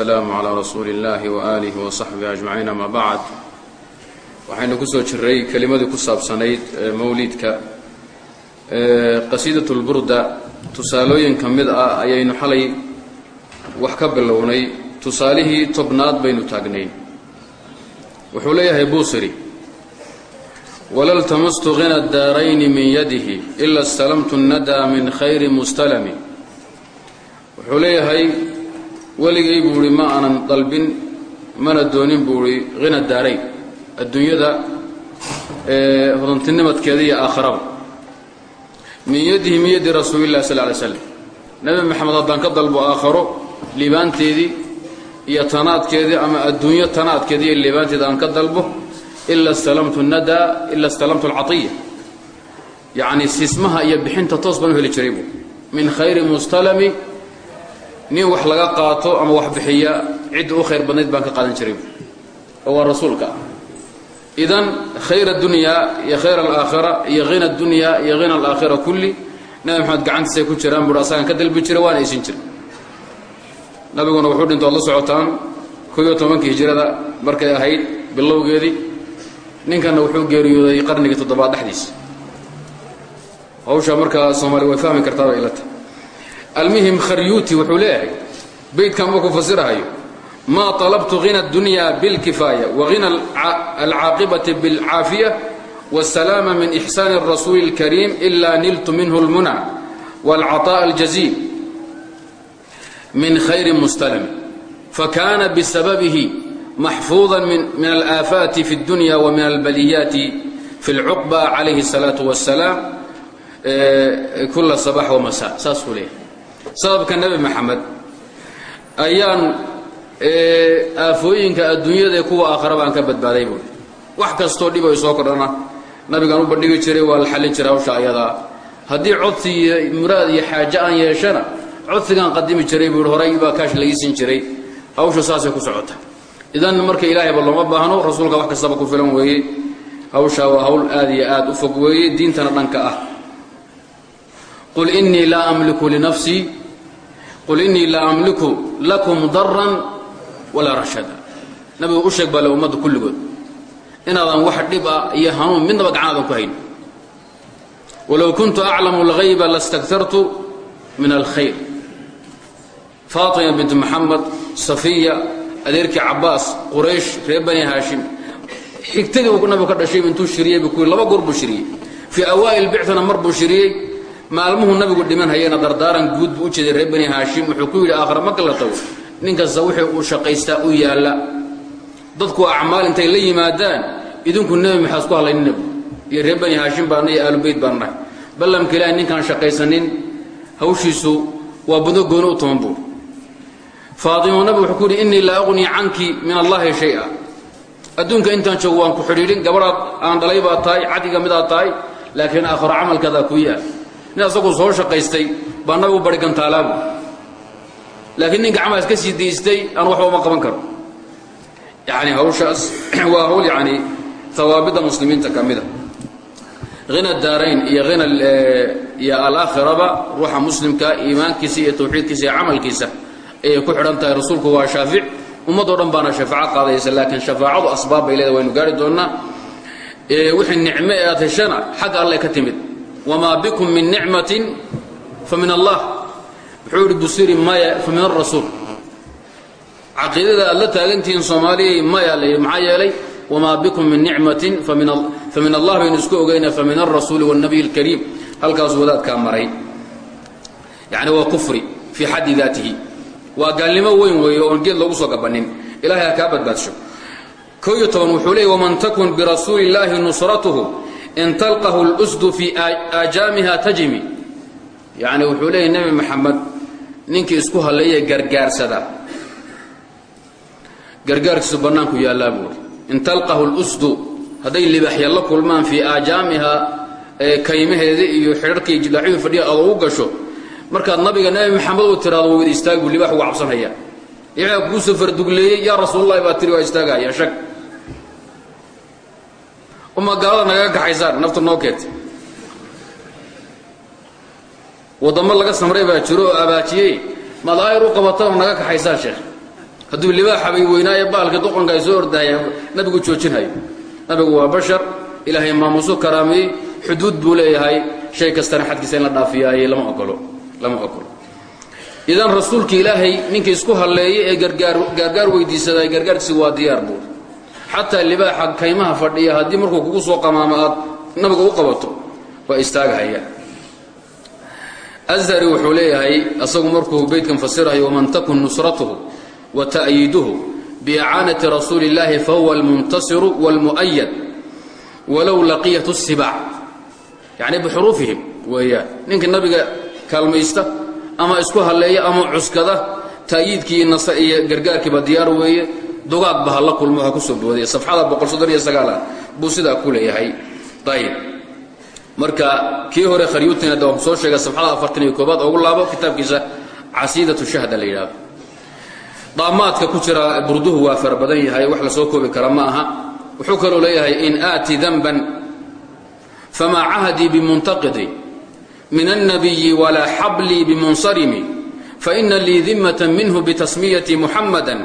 asalaamu calaa rasuuli illaahi wa aalihi wa saxbihi ajmaciin ama bacd waxaynu ku soo jiray kelimadii ku saabsanayd mawlidka qasiidat lburda tusaalooyin ka mid ah ayaynu xalay wax ka bilownay tusaalihii tobnaad baynu taagnayn wuxuu leeyahay buusiri wala ltamastu hina daarayni min yadihi ila stalamtu nnadaa min khayri mustalami wuxuu leeyahay weligay buu ihi ma aanan dalbin mana doonin buu ihi hina daarayn adduunyada hodantinimadkeeda iyo aakharaba min yadihi min yadi rasuuli illahi sal lay slam nebi maxamed haddaan ka dalbo aakharo liibaanteedii iyo tanaadkeedii ama adduunyo tanaadkeedii iyo liibaanteeda aan ka dalbo ila stalamtu nadaa ila stalamtu alcaiya yacni sismaha iyo bixinta toos baan u heli jiray buu. Min khayri mustalami nin wax laga qaato ama wax bixiya cidda u khayr badnayd baan ka qaadan jiray. Oo waa rasuulka. Ah idan khayr adunyaa iyo khayr alaakhira iyo hina adunyaa iyo hina alaakhira kulli nabi maxamed gacantiisay ku jiraan buui asagaan ka dalbi jiray waana aysan jirin. Nabiguna wuxuu dhinto ad la socotaan koo iyo tobankii hijrada markay ahayd bilowgeedii ninkanna wuxuu geeriyooday qarnigii toddobaad dhexdiisa hawsha markaa soomaaliya way fahmi kartaaba ilata almuhim kharyuuti wuxuu leeyahay beydkan uu ku fasirahayo maa طalabtu hina اdunya bاlkifaaya wahina alcaaqibati bاlcaafiya wالsalaama min ixsaani الrasuuli اlkariim ila niltu minhu اlmunى wاlcaطاء اljaziil min khayri mustalami fakana bisababihi maxfuuظa min alaafaati fi اdunya wa min albaliyaati fi اlcuqba calayhi الsalaaةu wالsalaam kula sabax wamasa saasuu leeyahay sababka nebi maxamed. Ayaan aafooyinka adduunyada ee kuwa aakharaba aan ka badbaaday buui wax kastoo dhib ay soo kordhana. Nabigaan u bandhigi jiray waa la xallin jiray hawsha ayadaa haddii codsi iyo muraad iyo xaaje aan yeeshana codsigaan qadimi jiray buui horay baa kaash lagiisin jiray. Hawsha saasay ku socota. Idan marka ilaahayba looma baahno rasuulka wax kastaba ku filan weeye hawshaa waa hawl aad iyo aad u fog weeye diintana dhanka ah. Qul inii laa amliku linafsii qul innii laa amliku lakum daran walaa rashada. Nabigu u sheeg baa le ummadda kulligood inaadan wax dhib ah iyo hanuun midnaba gacanaadan ku hayn. Walow kuntu aclamu اlghayba lastakartu min alkhayr. Faatima bint maxamed safiya adeerkii cabaas quraysh reer bani haashim xigtadii nabigu ka dhashay intuu shiriyey buu laba goor buu shiriyey. Fii awaa'il bictana mar buu shiriyey maalmuhuu nabigu dhiman hayana dardaaran guud buu u jeeday reer bani haashim. Wuxuu ku yidhi aakhira marka la nin kasta wixii uu shaqaystaa u yaalla. Dadku acmaal intay la yimaadaan. Idinku nebi maxaad ku hadlaynina iyo reer bani haashim baana iyo aalubeyt baan nahay. Ballamka ilaahay ninkaan shaqaysanin hawshiisu waa budo gooni u toban buur faatimo nabigu wuxuu ku yidhi innii laa aqnii canki min allahi shay-a. Adduunka intaan joogo waan ku xidhiidhin gabadhaad aan dhalay baad tahay cadiga midaad tahay laakiin aakhiro camalkaadaa ku yaal nin asaguu soo shaqaystay baa nabigu bari gantaalaabu laakiin nin gacmahaas ka sii daystay aan waxba uma qaban karo. Yani hawshaas waa hawl yani hawaabidda muslimiinta ka mida hina daarayn iyo hina iyo alaakhiraba ruuxa muslimka iimaankiisa iyo tawxiidkiisa iyo camalkiisa ayay ku xidhan tahay. Rasuulku waa shaafic. Ummadoo dhan baana shafaaco qaadaysa laakiin shafaacadu asbaab bay leedahay waynu gaari doonnaa. Wixii nicme ee aad heshana xagga alle ka timid wmaa bikum min nicmatin fa min allah wuxuu yidhi busiri maya fa min arasuul caqiidada aad la taagantihiin soomaaliyay maya la yidhi maxaa yeelay wamaa bikum min nicmatin fa min allah baynu isku ogeyna fa min alrasuuli wاlnabiy اlkariim halkaasuu wadaadkaa maray yani waa kufri fii xaddi daatihi waa gaalnimo weyn weeye oon geed loogu soo gabanin ilahay ha kaa badbaadsho ko iyo toban wuxuu leeyay waman takun birasuuli اllaahi nusratuhu in talqahu اlusdu fii aajaamiha tajimi yacni wuxuu leeyahy nebi maxamed ninkii isku halleeye gargaarsada gargaarkiisu bannaanku yaallaa buuri in talqahu اlusdu hadday libaaxya la kulmaan fii aajaamiha kaymaheeda iyo xidharkii jilaaxyadu fadhiya aad ugu gasho markaad nabiga nebi maxamed uu tiraado wada istaag buu libaax uga cabsanaya iyaa kuu soo fardugleeyey yaa rasuululahi baa tiri waa istaagaya shag uma gaalada nagaga kaxaysaan nafta noo keenta waddamo laga samray baa jiro oo abaajiyey. Madaayir u qabatana naga kaxaysaan sheekh? Hadduu libaaxabay weynaaye baalka doqonka ay soo ordahaya nabigu joojinhayo nabigu waa bashar ilaahay maamuusu karaameeyey xuduud buu leeyahay. Shay kastana xadkiisa in la dhaafiyaaye lama ogolo lama ogolo idan rasuulka ilaahay ninkii isku halleeyay ee gargaar gaargaar weydiisaday gargaarkiisi waa diyaar buur xataa libaaxa kaymaha fadhiya haddii markuu kugu soo qamaamo aad nabiga u qabato waa istaaghaya azhari wuxuu leeyahay asagu markuu beydkan fasirayo waman takun nusratuhu wa ta'yiiduhu biicaanati rasuuli اllahi fahuwa almuntasiru wاlmu'ayad walow laqiyat الsibaac yacni bixuruufihim weeyaan ninka nabiga kaalmaysta ama isku halleeya ama cuskada ta'yiidkii iyo gargaarkiiba diyaar weeye dugaag ba halla kulmo ha ku soo booday. Safxada qosodoniyosagaala buu sidaa ku leeyahay. Ayib marka kii hore kharyuutina da soo sheegay safxada afartan iyo koobaad ugu laabo kitaabkiisa casiidatu shahda la yidhaahdo. Daamaadka ku jira burduhu waa fara badan yahay wax la koobi kara ma aha. Wuxuu kaloo leeyahay in aati danban famaa cahdii bimuntaqidi min alnabiyi walaa xablii bimunsarimi faina lii dimata minhu bitasmiyati muxamada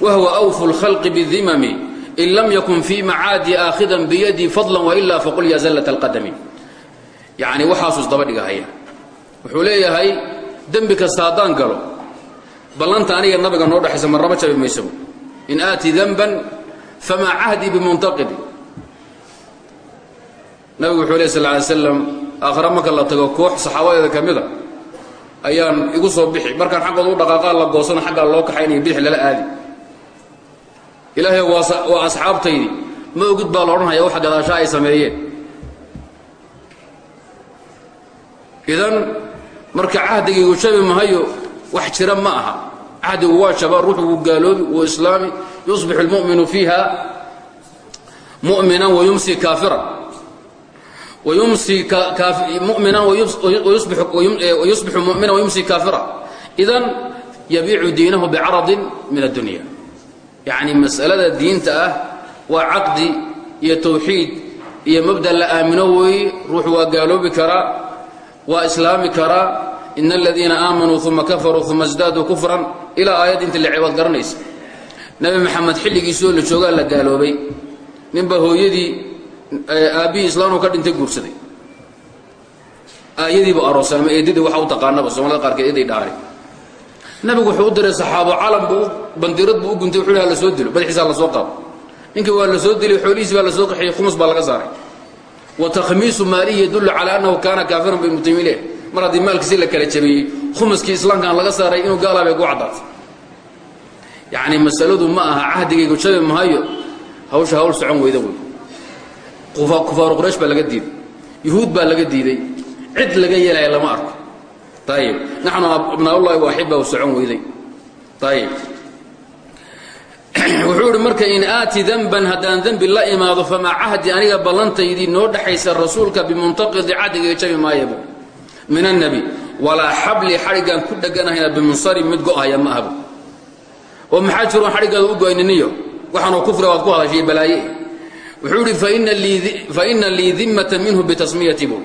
wahwa أwfu اlkhalqi bidimami in lam yakun fii macaadi aakhidan biyadii fadla wailaa faqul ya zallat اlqadami yacni waxaasuu isdaba dhigahaya wuxuu leeyahay dembi kasta haddaan galo ballanta aniga nabiga noo dhexaysa marnaba jabi maysabu in aati danban famaa cahdii bimuntaqidi nabigu wuxuu ley sal ly slam aakhira marka la tago koox saxaabadeeda ka mida ayaan igu soo bixi markaan xaggooda u dhaqaaqaa la goosana xaggaa loo kaxaynaya bidix lala aadi ilaahay waa asxaabtaydi. Ma ogid baa la odhanhaya waxa gadaasha ay sameeyeen. Idan marka cahdigaygu jabi mahayo wax jira ma aha. Cahdigu waa jaba ruuxu wuu gaaloobi wuu islaami yusbixu اlmu'minu fiiha mu'minan wayumsi kaafiran. Wayumsi wayusbixu mu'minan wayumsi kaafira idan yabiicu diinahu bicaradin min addunya yacni mas'alada diinta ah waa caqdi iyo tawxiid iyo mabda la aamino weeye ruuxu waa gaaloobi karaa waa islaami karaa in aladiina aamanuu uma kafaruu uma sdaaduu kufran. Ilaa aayad inta la cibaad garanaysa. Nebi maxamed xilligiisoo la joogaa la gaaloobay. Ninba hooyadii aabbihii islaamku ka dhintay guursaday. Aayadiibu aroosay ama eedadii waxa u taqaanaba soomaalida qaarkeed eeday dhaari nabigu wuxuu u diray saxaabo calam buu bandirad buu u guntay wuxuu ha la soo dilo madaxiisa la soo qaado ninkii waa la soo dilay xoolihiisi baa la soo qaxiyey khumus baa laga saaray. Wa takhmiisu maalihi yadullu calaa annahu kaana kaafiran bi mutaymiile mar haddii maalkiisi la kala jabiyey khumuskii islaamkaan laga saaray inuu gaalaa bay ku caddaatay. Yacni masaladu ma aha cahdigaygu jabi mahayo hawsha hawl socon weyda wey kufaaru quraysh baa laga diiday yuhuud baa laga diiday cid laga yeelaya lama arko ayib naxnu abnaaullahi waaxibahu socon weyday ayib wuxuu idhi marka in aati danban haddaan dembi la imaado famaa cahdi aniga ballantaydii noo dhexaysa rasuulka bimuntaqidi cahdiga jabi maayabu min annebi walaa xabli xadhiggaan ku dheganahayna bimunsari mid go'haya ma ahbu oo maxaa jiroon xadhiggaada u go'ayniniyo waxaanoo kufriga waad ku hadashay balaaye wuxuu idhi faina lii dimmata minhu bitasmiyati buu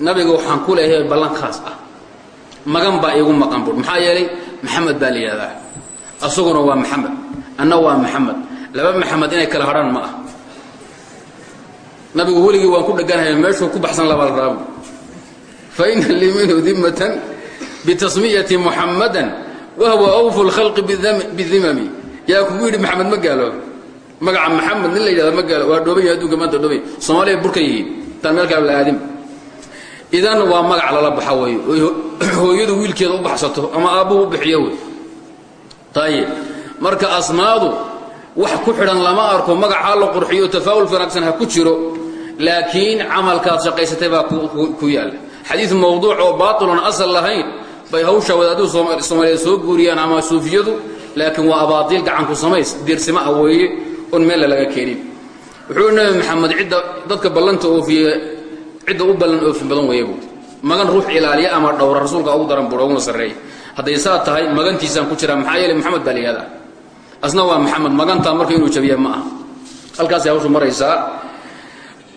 nabiga waxaan ku leeyahay ballan khaas ah magan baa iigu maqan buur. Maxaa yeelay maxamed baa la yidhahdaa asaguna waa maxamed. Anna waa maxamed. Laba maxamed inay kala hadhaan ma ah. Nabigu weligii waan ku dheganahay meeshuu ku baxsan labaal raabu faina lii minhu dimmatan bitasmiyati muxammadan wahwa awfu lkhalqi bidimami yaa kugu yidhi maxamed ma gaalooba magaca maxamed nin la yidhahda ma gaalo. Waa dhooban yahay adduunka maanta dhoobay. Soomaaliya burka yihiin. Intaan meel kale la aadin idan waa magac lala baxa wey hooyadu wiilkeeda u baxsato ama aabbuhu u bixiyo wey ayib marka asmaadu wax ku xidhan lama arko magacaa la qurxiyo tafaawul wanaagsan ha ku jiro laakiin camalkaad shaqaysatay baa ku yaalla xadiid mawduuc oo baatiloon asal lahayn bay hawsha wadaadadu soomaaliyeed soo guuriyaan ama suufiyadu laakiin waa abaadiil gacanku samays. Diirsima ah weeye oon meella laga keenin. Wuxuu nabi maxamed cidda dadka ballanta oofiye cidda u ballan oofin badan weeye buui magan ruux ilaaliya ama dhowra rasuulka ugu daran buur uguna sarreeya hadday saa tahay magantiisaan ku jiraa maxaa yeelay maxamed baa la yihahdaa asna waa maxamed magantaa marka inuu jabiya ma aha. Halkaasay hawshu maraysaa.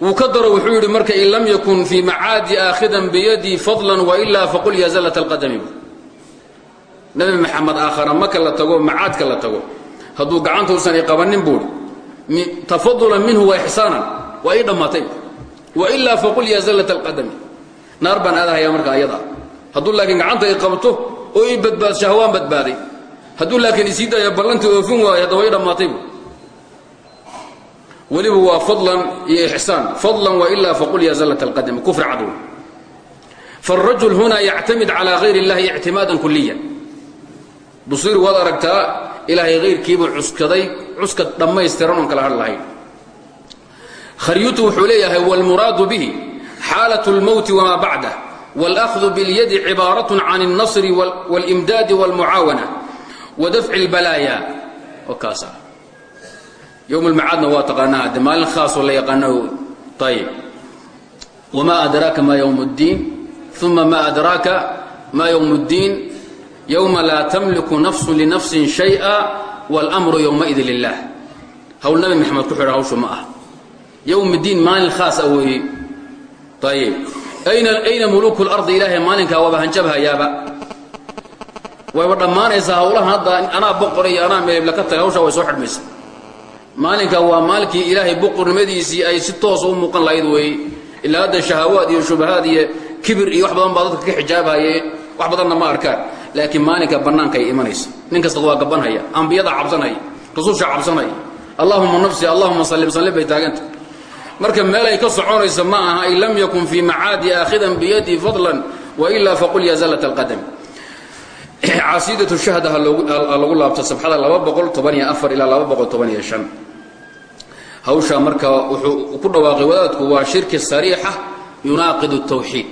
Wuu ka daro wuxuu yidhi marka in lam yakun fii macaadi aakhidan biyadii fadlan wailaa faqul ya zallat alqadami. Nabi maxamed aakhara maka la tago macaadka la tago. Hadduu gacanta usan i qabanin buuri tafadulan minhu wa ixsaanan. Waa ii dhammaatay wa ilaa faqul yaa zallat alqadami naar baan aadahaya marka ayada hadduu laakiin gacanta i qabto oo ii badbaadsha hawaan badbaaday hadduu laakiin isii daya ballantii oofin waayo hadda waa ii dhammaatay bu weliba waa fadlan iyo ixsaan fadlan wa ilaa faqul yaa zallat alqadami kufri cadw فالرجل هنا يعتمد على غير الله اعتمادا كليا بصير واد aragtaa ilaahay غayrkiibuu cuskaday cuskad dhammaystiran oon kala har lahayn kharyutu wuxuu leeyahay wاlmuraadu bihi xaalaة الmowت وma bacdah wاlأkhذ bاlyadi cibaaraة can النصr wاlإmdaad wاlmucaawanة wadafci الbalaaya oo kaasa ywم اlmacaadna waa taqaanaa de maalin khaasoo la yaqaano ayb wma adraaka ma ywم الdiin ثuma ma adraaka ma ywم الdiin yowma laa tamliku nafsu linafsin shayئa wاlmru yowmaidi lilah hawl nabi maxamed ku xidhan hawshu ma ah yowm diin maalin khaas a weeye ayib ayna muluku اlardi ilaahay maalinkaa waaba hanjabhayaaba. Wayba dhammaanaysaa hawlahan hadda anaa boqor iyo anaa meebla ka tagay hawshaa way soo xidhmaysa maalinka waa maalinkii ilaahay boqornimadiisii ay si toosa u muuqan lahayd weeye ilaa hadda shahawaad iyo shubahaad iyo kibir iyo wax badan baa dadka ka xijaabhaye wax badanna ma arkaan. Laakiin maalinka bannaanka ay imanaysa. Nin kasta waa gabanhaya ambiyada cabsanaya rususha cabsanaya. Allahuma nafsi allahuma sallim sallim bay taaganta marka meel ay ka soconayso ma aha in lam yakun fii macaadi aakhidan biyadii fadlan wailaa faqul ya zallat alqadam. Casiidatu shahda ha lagu laabto sabxada ilaa hawshaa marka wuxuu ku dhawaaqay wadaadku waa shirki sariixa yunaaqidu tawxiid.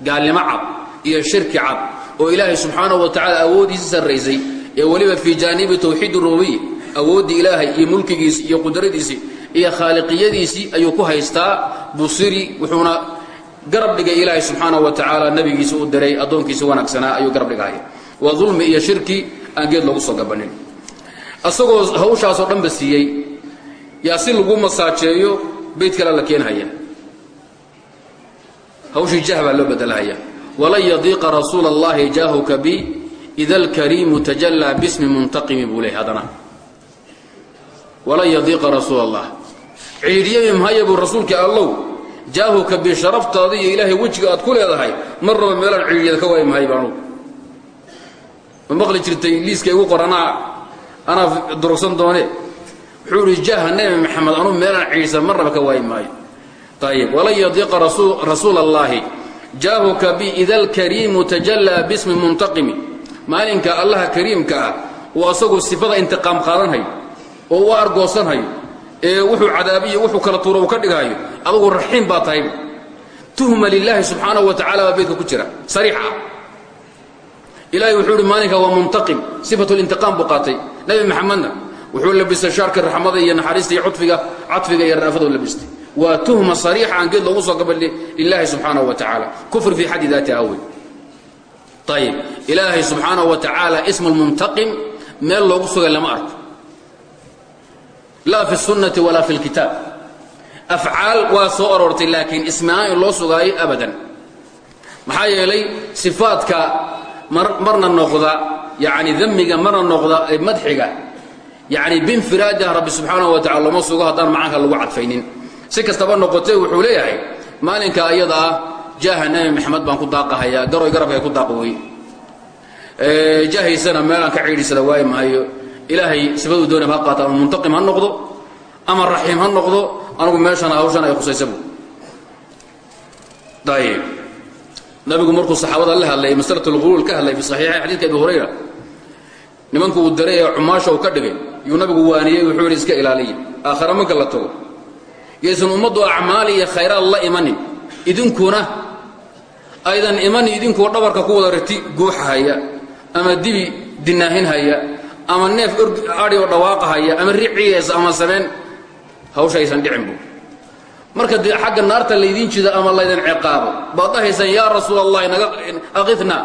Gaalnimo cad iyo shirki cad oo ilaahay subxaanahu wa tacaala awooddiisi sarraysay ee weliba fii jaanibi tawxiid rububiya awooddii ilaahay iyo mulkigiisi iyo qudradiisii iyo khaaliqiyadiisii ayuu ku haystaa busiri wuxuuna garab dhigay ilaahay subxaanahu wa tacaala nebigiisa u diray addoonkiisa wanaagsanaa ayuu garab dhigahaya waa dulmi iyo shirki aan geed loogu soo gabanin. Asagoo hawshaasoo dhanba siiyey yaa si lagu masaajeeyo bayd kale la keenhaya hawshii jah baa loo bedelahaya walan yadiiqa rasuula allahi jaahuka bi ida alkariimu tajallaa bismi muntaqimi buu leey haddana. Walan yadiiqa rasuula allah ciidhiyami mahaya buu rasuulkii allow. Jaahuka bi sharaftaada iyo ilaahay wejiga aad ku leedahay mar raba meelaan ciidhiyada ka waayi mahay baanugu ma maqli jirtay liiska igu qor anaa durugsan doone. Wuxuu idhi jaaha nebi maxamed anuu meelaan ciidhsan mar raba ka waayi maayo ayib walan yadiiqa rasuula allahi jaahuka bi alkariimu tajallaa bismi muntaqimi. Maalinka allaha kariimka ah uu asagu sifada intiqaam qaadanhayo oo u argoosanhayo ee wuxuu cadaabiyo wuxuu kala tuuro uu ka dhigaayo. Adugu raxiim baa tahayba tuhma lilaahi subxaanahu wa tacala baa beydka ku jira. Sariix ah ilahay wuxuu ihi maalinka waa muntaqim sifatu lintiqaam buu qaatay. Nebi maxamedna wuxuu labistay shaarka raxmada iyo naxariista iyo cudfiga cadfiga iyo raafadu labistay. Waa tuhma sariixa aan geed loogu soo gabal lilaahi subxaanahu wa tacaala. Kufr fii xaddi daati awey ayib ilaahay subxaanahu wa tacaala ismu lmuntaqim meel loogu sugay lama arko laa fi sunnati walaa fi lkitaab. Afcaal waa soo aroortay laakiin ismiaan in loo sugaayo abadan. Maxaa yeelay sifaadka marna noqda yani damiga marna noqda madxiga yani binfiraadiha rabbi subxaanahu wa tacala looma sugo haddaan macaanka lagu cadfaynin. Si kastaba noqotee wuxuu leeyahay maalinka iyada ah jaaha nebi maxamed baan ku daaqahayaa garoy garabkay ku daaq wey jaahaysana meelaan ka ciidhisada waayi mahayo ilaahay sifaduu doonay ha qaata ama muntaqim ha noqdo ama raxiim ha noqdo anugu meeshan hawshan ay khusaysabu ayib nabigu markuu saxaabada la hadlay masalat lquluul ka hadlay fi saxiixayn xadidka abi hurayra nimanku uu daray ee cumaasha uu ka dhigay yuu nabigu waaniyey wuxuu yidhi iska ilaaliya aakhare marka la tago. Yaysan ummaddu acmaali iyo khayraad la imanin idinkuna aydan imanin idinkoo dhabarka ku wada riti guuxahaya ama dibi dinaahinhaya ama neef adhi oo dhawaaqahaya ama riciyees ama sameen hawsha aysan dhicin bu marka dee xagga naarta laydiin jida ama laydin ciqaabo baad dhahaysaan yaa rasuul allahi naga aqidna.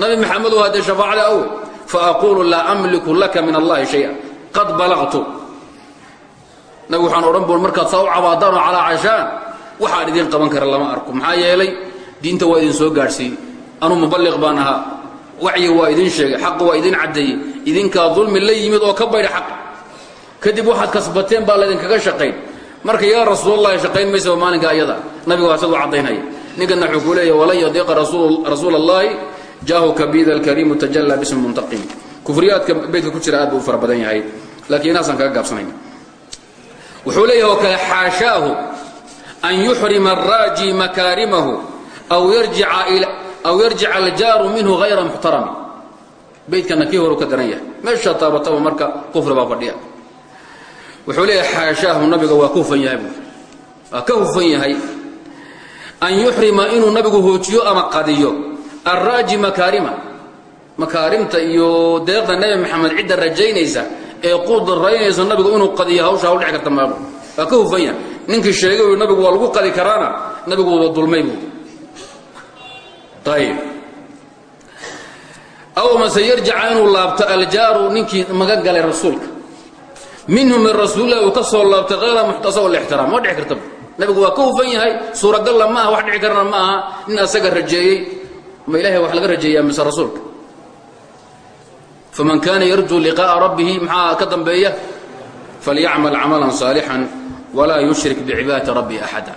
Nabi maxamedow haddee shafaacada awe fa aquulu laa amliku laka min allahi shaya qad balaqtu. Nabi waxaan odhan bu markaad saa u cabaadaan oo calaa cashaan waxaan idiin qaban kara lama arko. Maxaa yeelay diinta waa idin soo gaadhsiiyey. Anuu muballiq baan ahaa wacyi waa idin sheegay xaq waa idin caddeeyey idinkaa dulmi la yimid oo ka baydha xaq. Kadib waxaad kasbateen baa laydinkaga shaqayn. Marka yaa rasuulallahi shaqayn maysaba maalinka ayada. Nabiga waa isagu caddaynaya ninkana wuxuu ku leeyahy walan yadiiqa rasuula allahi jaahuka bida alkariimu tajallaa bismi muntaqim. Kufriyaadka beydka ku jira aad buu u fara badan yahay laakiin inaasaan kaga gaabsanayna wuxuu leeyahay oo kale xaashaahu an yuxrima araaji makaarimahu aw yarjica aljaaru minhu hayra muxtarami beydkana kii horu ka daran yahay meesha taabataba marka kufri baa fadhiya wuxuu leeyahay xaashaahu nabiga waa ka yahay waa hufan yahay an yuxrima inuu nabigu hoojiyo ama qadiyo araaji makaarima makaarimta iyo deeqda nebi maxamed cidda rajaynaysa ee qudaraynaysa nabigu inuu qadiyo hawshaa u dhici karta maabu waa yahay ninkii sheegay nabigu waa lagu qadi karaana nabigu wada dulmay buu ayib aw mase yarjica inuu laabto aljaaru ninkii magan galay rasuulka. Minhu min rasuulilah uu ka soo laabtay hayra muxtasab lixtiraam ma dhici kartaba nabigu waa ka hufan yahay suuragalla ma aha wax dhici karana ma aha nin asaga rajeeyey ma ilahay wax laga rajeeyaa mise rasuulka. Faman kaana yarjuu liqaa'a rabbihi maxaa ka dambeeya? Falyacmal camalan saalixan walaa yushrik bicibaadati rabbi axada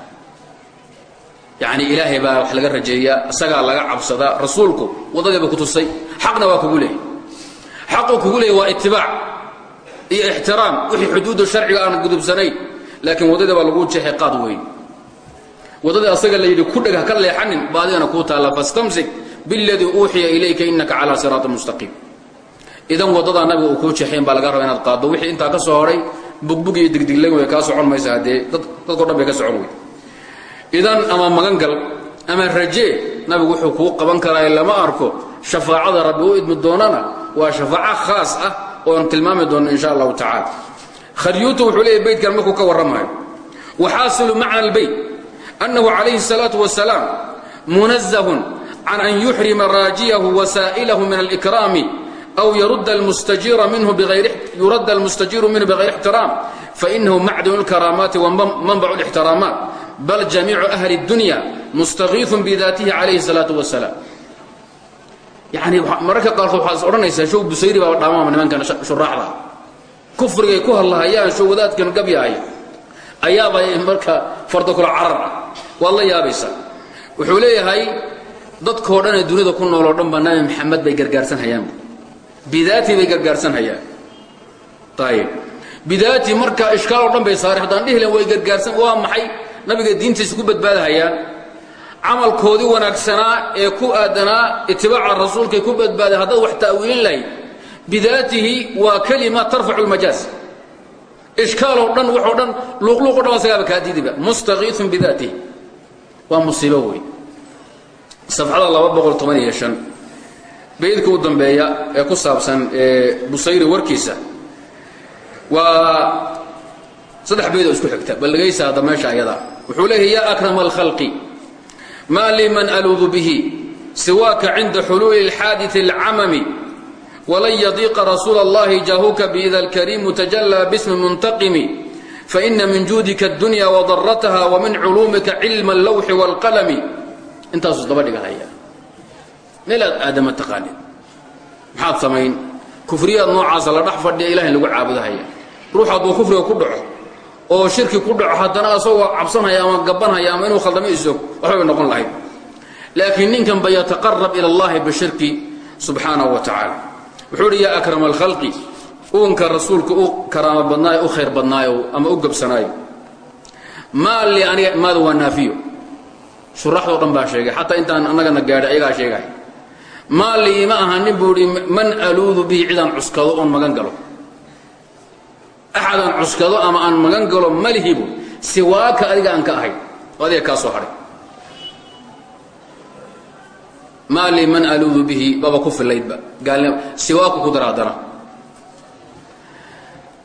yacni ilaahay baa wax laga rajeeyaa isagaa laga cabsadaa rasuulku. Waddadiiba ku tusay. Xaqna waa kugu leehay xaquu kugu leeyahy waa itibaac iyo ixtiraam. Wixii xuduudda sharciga aan gudubsanayn laakiin waddadii baa laguu jeexay qaad weyn. Waddadii asaga la yidhi ku dheg ha ka leexanin ba adigana kuu taalla fastamsik biladii uuxiya ilayka innaka calaa siraati mustaqiim. Idan waddadaa nabiga uu kuu jeexayn baa laga raba inaad qaaddo. Wixii intaa ka soo horay bugbug iyo way kaa socon maysa haddee. Dadko dhan bay ka socon wey idan ama magangal ama rajee nabigu wuxuu kuu qaban karaa lama arko shafaacada rabbi u idmi doonana waa shafaaco khaas ah oon tilmaami doonno insha allahu tacaala kharyuutu wuxuu leeyahy beydkan markuu ka warramayo waxaasilu macna albeyt annahu calayhi الsalaatu wasalaam munazahun can an yuxrima raajiyahu wasaa'ilahu min alikraami aw yurada almustajiiru minhu bغayri اxtiraam fainahu macdinu اlkaraamaati wamanbacu اlاxtiraamaat bal jamiicu ahli اdunya mustakiiثun bidaatihi calayhi الsalaaةu wasalaam yani mararka qaarkood waxaad is odhanaysaa show busayri baa dhaamama nimankan shuraaxda kufrigay ku hadlahayaan show wadaadkan gabyahay ayaaba marka farda kula carar ah waad la yaabaysaa wuxuu leeyahay dadkoo dhan ee dunida ku nool oo dhan baa nabi maxamed bay gargaarsan hayaan bidaatii bay gargaarsan hayaan ayib bidaatii marka ishkaal oo dhan bay saareen haddaan dhihi lahen way gargaarsan waa maxay nabiga diintiisa ku badbaadahayaan camalkoodii wanaagsanaa ee ku aadanaa itibaaca rasuulkay ku badbaaday haddaad wax ta'wiilin lahayd bidaatihi waa kelima tarfacu lmajaaz ishkaaloo dhan waxoo dhan luuqluuqo dhan asagaaba kaa diidiba. Mustakiiثun bidaatihi. Waa musiibo wey safxada laba boqol toban iyo shan. Beydka u dambeeya ee ku saabsan busayri warkiisa waa saddex beyd oo isku xigta bal dhegaysa hadda meesha ayadaa wuxuu leeyahy ya akrama alkhalqi ma lii man aluudu bihi siwaaka cinda xuluuli اlxaadiث اlcamami walan yadiiqa rasuula اllahi jaahuka bida اlkariimu tajallaa bismi muntaqimi faina min juudika اdunya wadarataha wamin culuumika cilma اllawxi wاlqalami intaasuu daba dhigahaya meel aad aadama taqaanid maxaad samayn kufriyaad noocaasa la dhex fadhiya ilahay lagu caabudahaya ruux hadduu kufriga ku dhaco oo shirki ku dhaco haddana asagoo cabsanhaya ama gabanhaya ama inuu khaldamo isog waxbay noqon lahayd. Laakiin ninkan ba yataqarab ila allahi bishirki subxaanahu wa tacaala wuxuu uhi yaa akrama alkhalqi uunka rasuulka u karaamo badnaayo u khayr badnaayo ama u gabsanaayo. Maa li aniga maada waa naafiyo. Shuraxdoo dhan baa sheegay xataa intaan annagana gaadhay ayagaa sheegay. Maa li ima ahanin buu ihi man aluudu bihi cidaan cuskado oon magan galo axadaan cuskado ama aan magan galo malihibu siwaaka adiga aan ka ahay oo adiga kaa soo hadhay maa li man aluudu bihi baba ku filaydba gaalnimo siwaaku ku dara haddana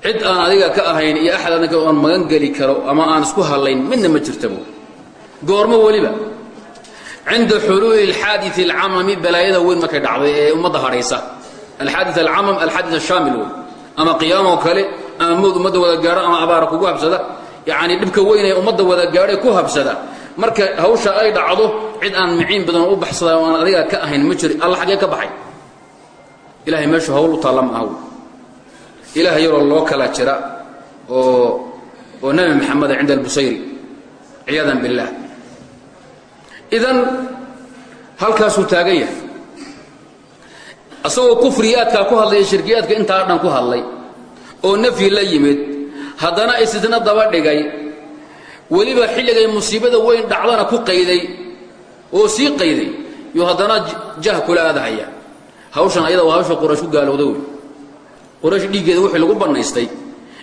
cid aan adiga ka ahayn iyo axad anaga oon magan geli karo ama aan isku hadlayn midna ma jirtabo goormo weliba cinda xuluuli alxaadii alcamami balaayada weyn markay dhacday ee ummadda hadhaysa alxaadi alcamam alxaadi ashaamil wey ama qiyaamoo kale ama mood ummadda wada gaadho ama abaara kugu habsada yacni dhibka weyn ee ummadda wada gaadhay ku habsada. Marka hawsha ay dhacdo cid aan miciin badan u baxsada oo aan adiga ka ahayn ma jiro alla xaggee ka baxay. Ilahay meeshu hawl u taalla ma aha ilaah yaroo loo kala jira oo oo nebi maxameda cinda albusayri ciyaadan biاllah idan halkaasuu taagan yahay. Asagoo kufriyaadkaa ku hadlaya shirkiyaadka intaa dhan ku hadlay oo nafyi la yimid haddana istisna daba dhigay. Weliba xilligay musiibada weyn dhacdana ku qayday oo sii qayday yuu haddana jah kula aadahaya. Hawshan ayada waa hawsha quraysh ku gaalowda wey. Quraysh dhiiggeeda wixii lagu bannaystay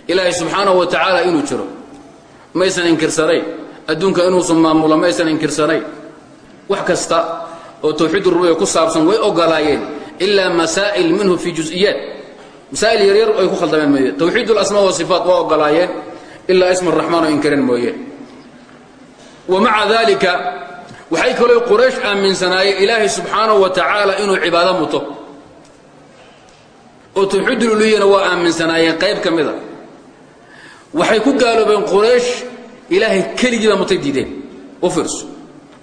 ilaahay subxaanahu wa tacaala inuu jiro. Maysan inkirsanayn. Adduunka inuusan maamulo maysan inkirsanayn. Wax kasta oo tawxiid rububiya ku saabsan way ogolaayeen ilaa masaa'il minhu fii juز'iyaat masaa'il yaryar ay ku khaldameen mooye. Tawxiid اlasmaa wasifaat waa ogolaayeen ilaa ism araxmaan oo inkareen mooye. Wa maca dalika waxay kaloo quraysh aaminsanaayeen ilaahay subxaanahu wa tacaala inuu cibaado muto. Oo tawxiidululiyana waa aaminsanaayeen qayb ka mida waxay ku gaaloobeen quraysh ilaahay keligiiba mutay diideen. U fiirso.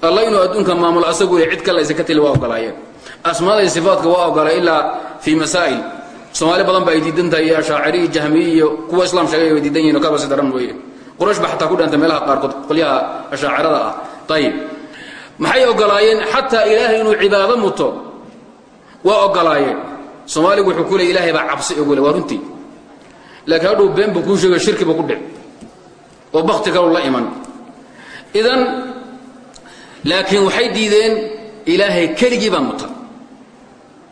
Alla inuu adduunka maamulo asagu le cid kalaysa ka tili waa ogolaayeen. Asmaada iyo sifaatka waa ogolay ilaa fii masaa'il soomaali badan ba ay diidan tahay iyo ashaaciri iyo jahmiyi iyo kuwa islaam sheegay way diidan yihiin oo kabasi daran mooye quraysh ba xataa ku dhantay meelaha qaarkood qolyaha ashaacirada ah. Ayib maxay ogolaayeen? Xataa ilaahay inuu cibaado muto waa ogolaayeen. Soomaaligu wuxuu ku leey ilahay baa cabsi ogole waa runtii. Laakiin hadhuu been buu kuu sheegay shirki buu ku dhic oo bakti kalu la iman. Idan laakiin waxay diideen ilaahay keligii baa muta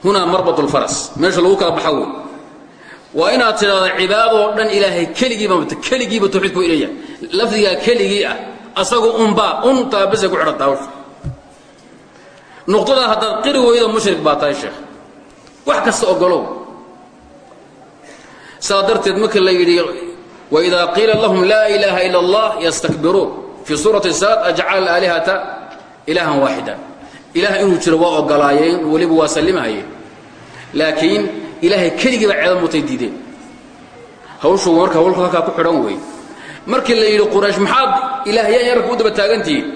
hunaa marbat اlfaras meesha lagu kala baxa wey waa inaad tidhahda cibaadoo dhan ilaahay keligii baa muta keligiiba tawxiid ku ilaya lafdigaa keligii ah asagu unbaa untaa basay ku xidhantaa hawsha nuqdadaa haddaad qiri weydo mushrik baa tahay sheekh wax kasta ogolow saa darteed marka la yidhi waidaa qiila lahum laa ilaaha ila اllah yastakbiruun fii suurati saad ajcala alaalihata ilaahan waaxida ilaah inuu jiro waa ogolaayeen weliba waa sallimahayeen laakiin ilaahay keligiiba ceeda mutay diideen. Hawshu marka halkaa ku xidhan weeye markii la yidhi quraysh maxaad ilaahyaan yararka u daba taagantihiin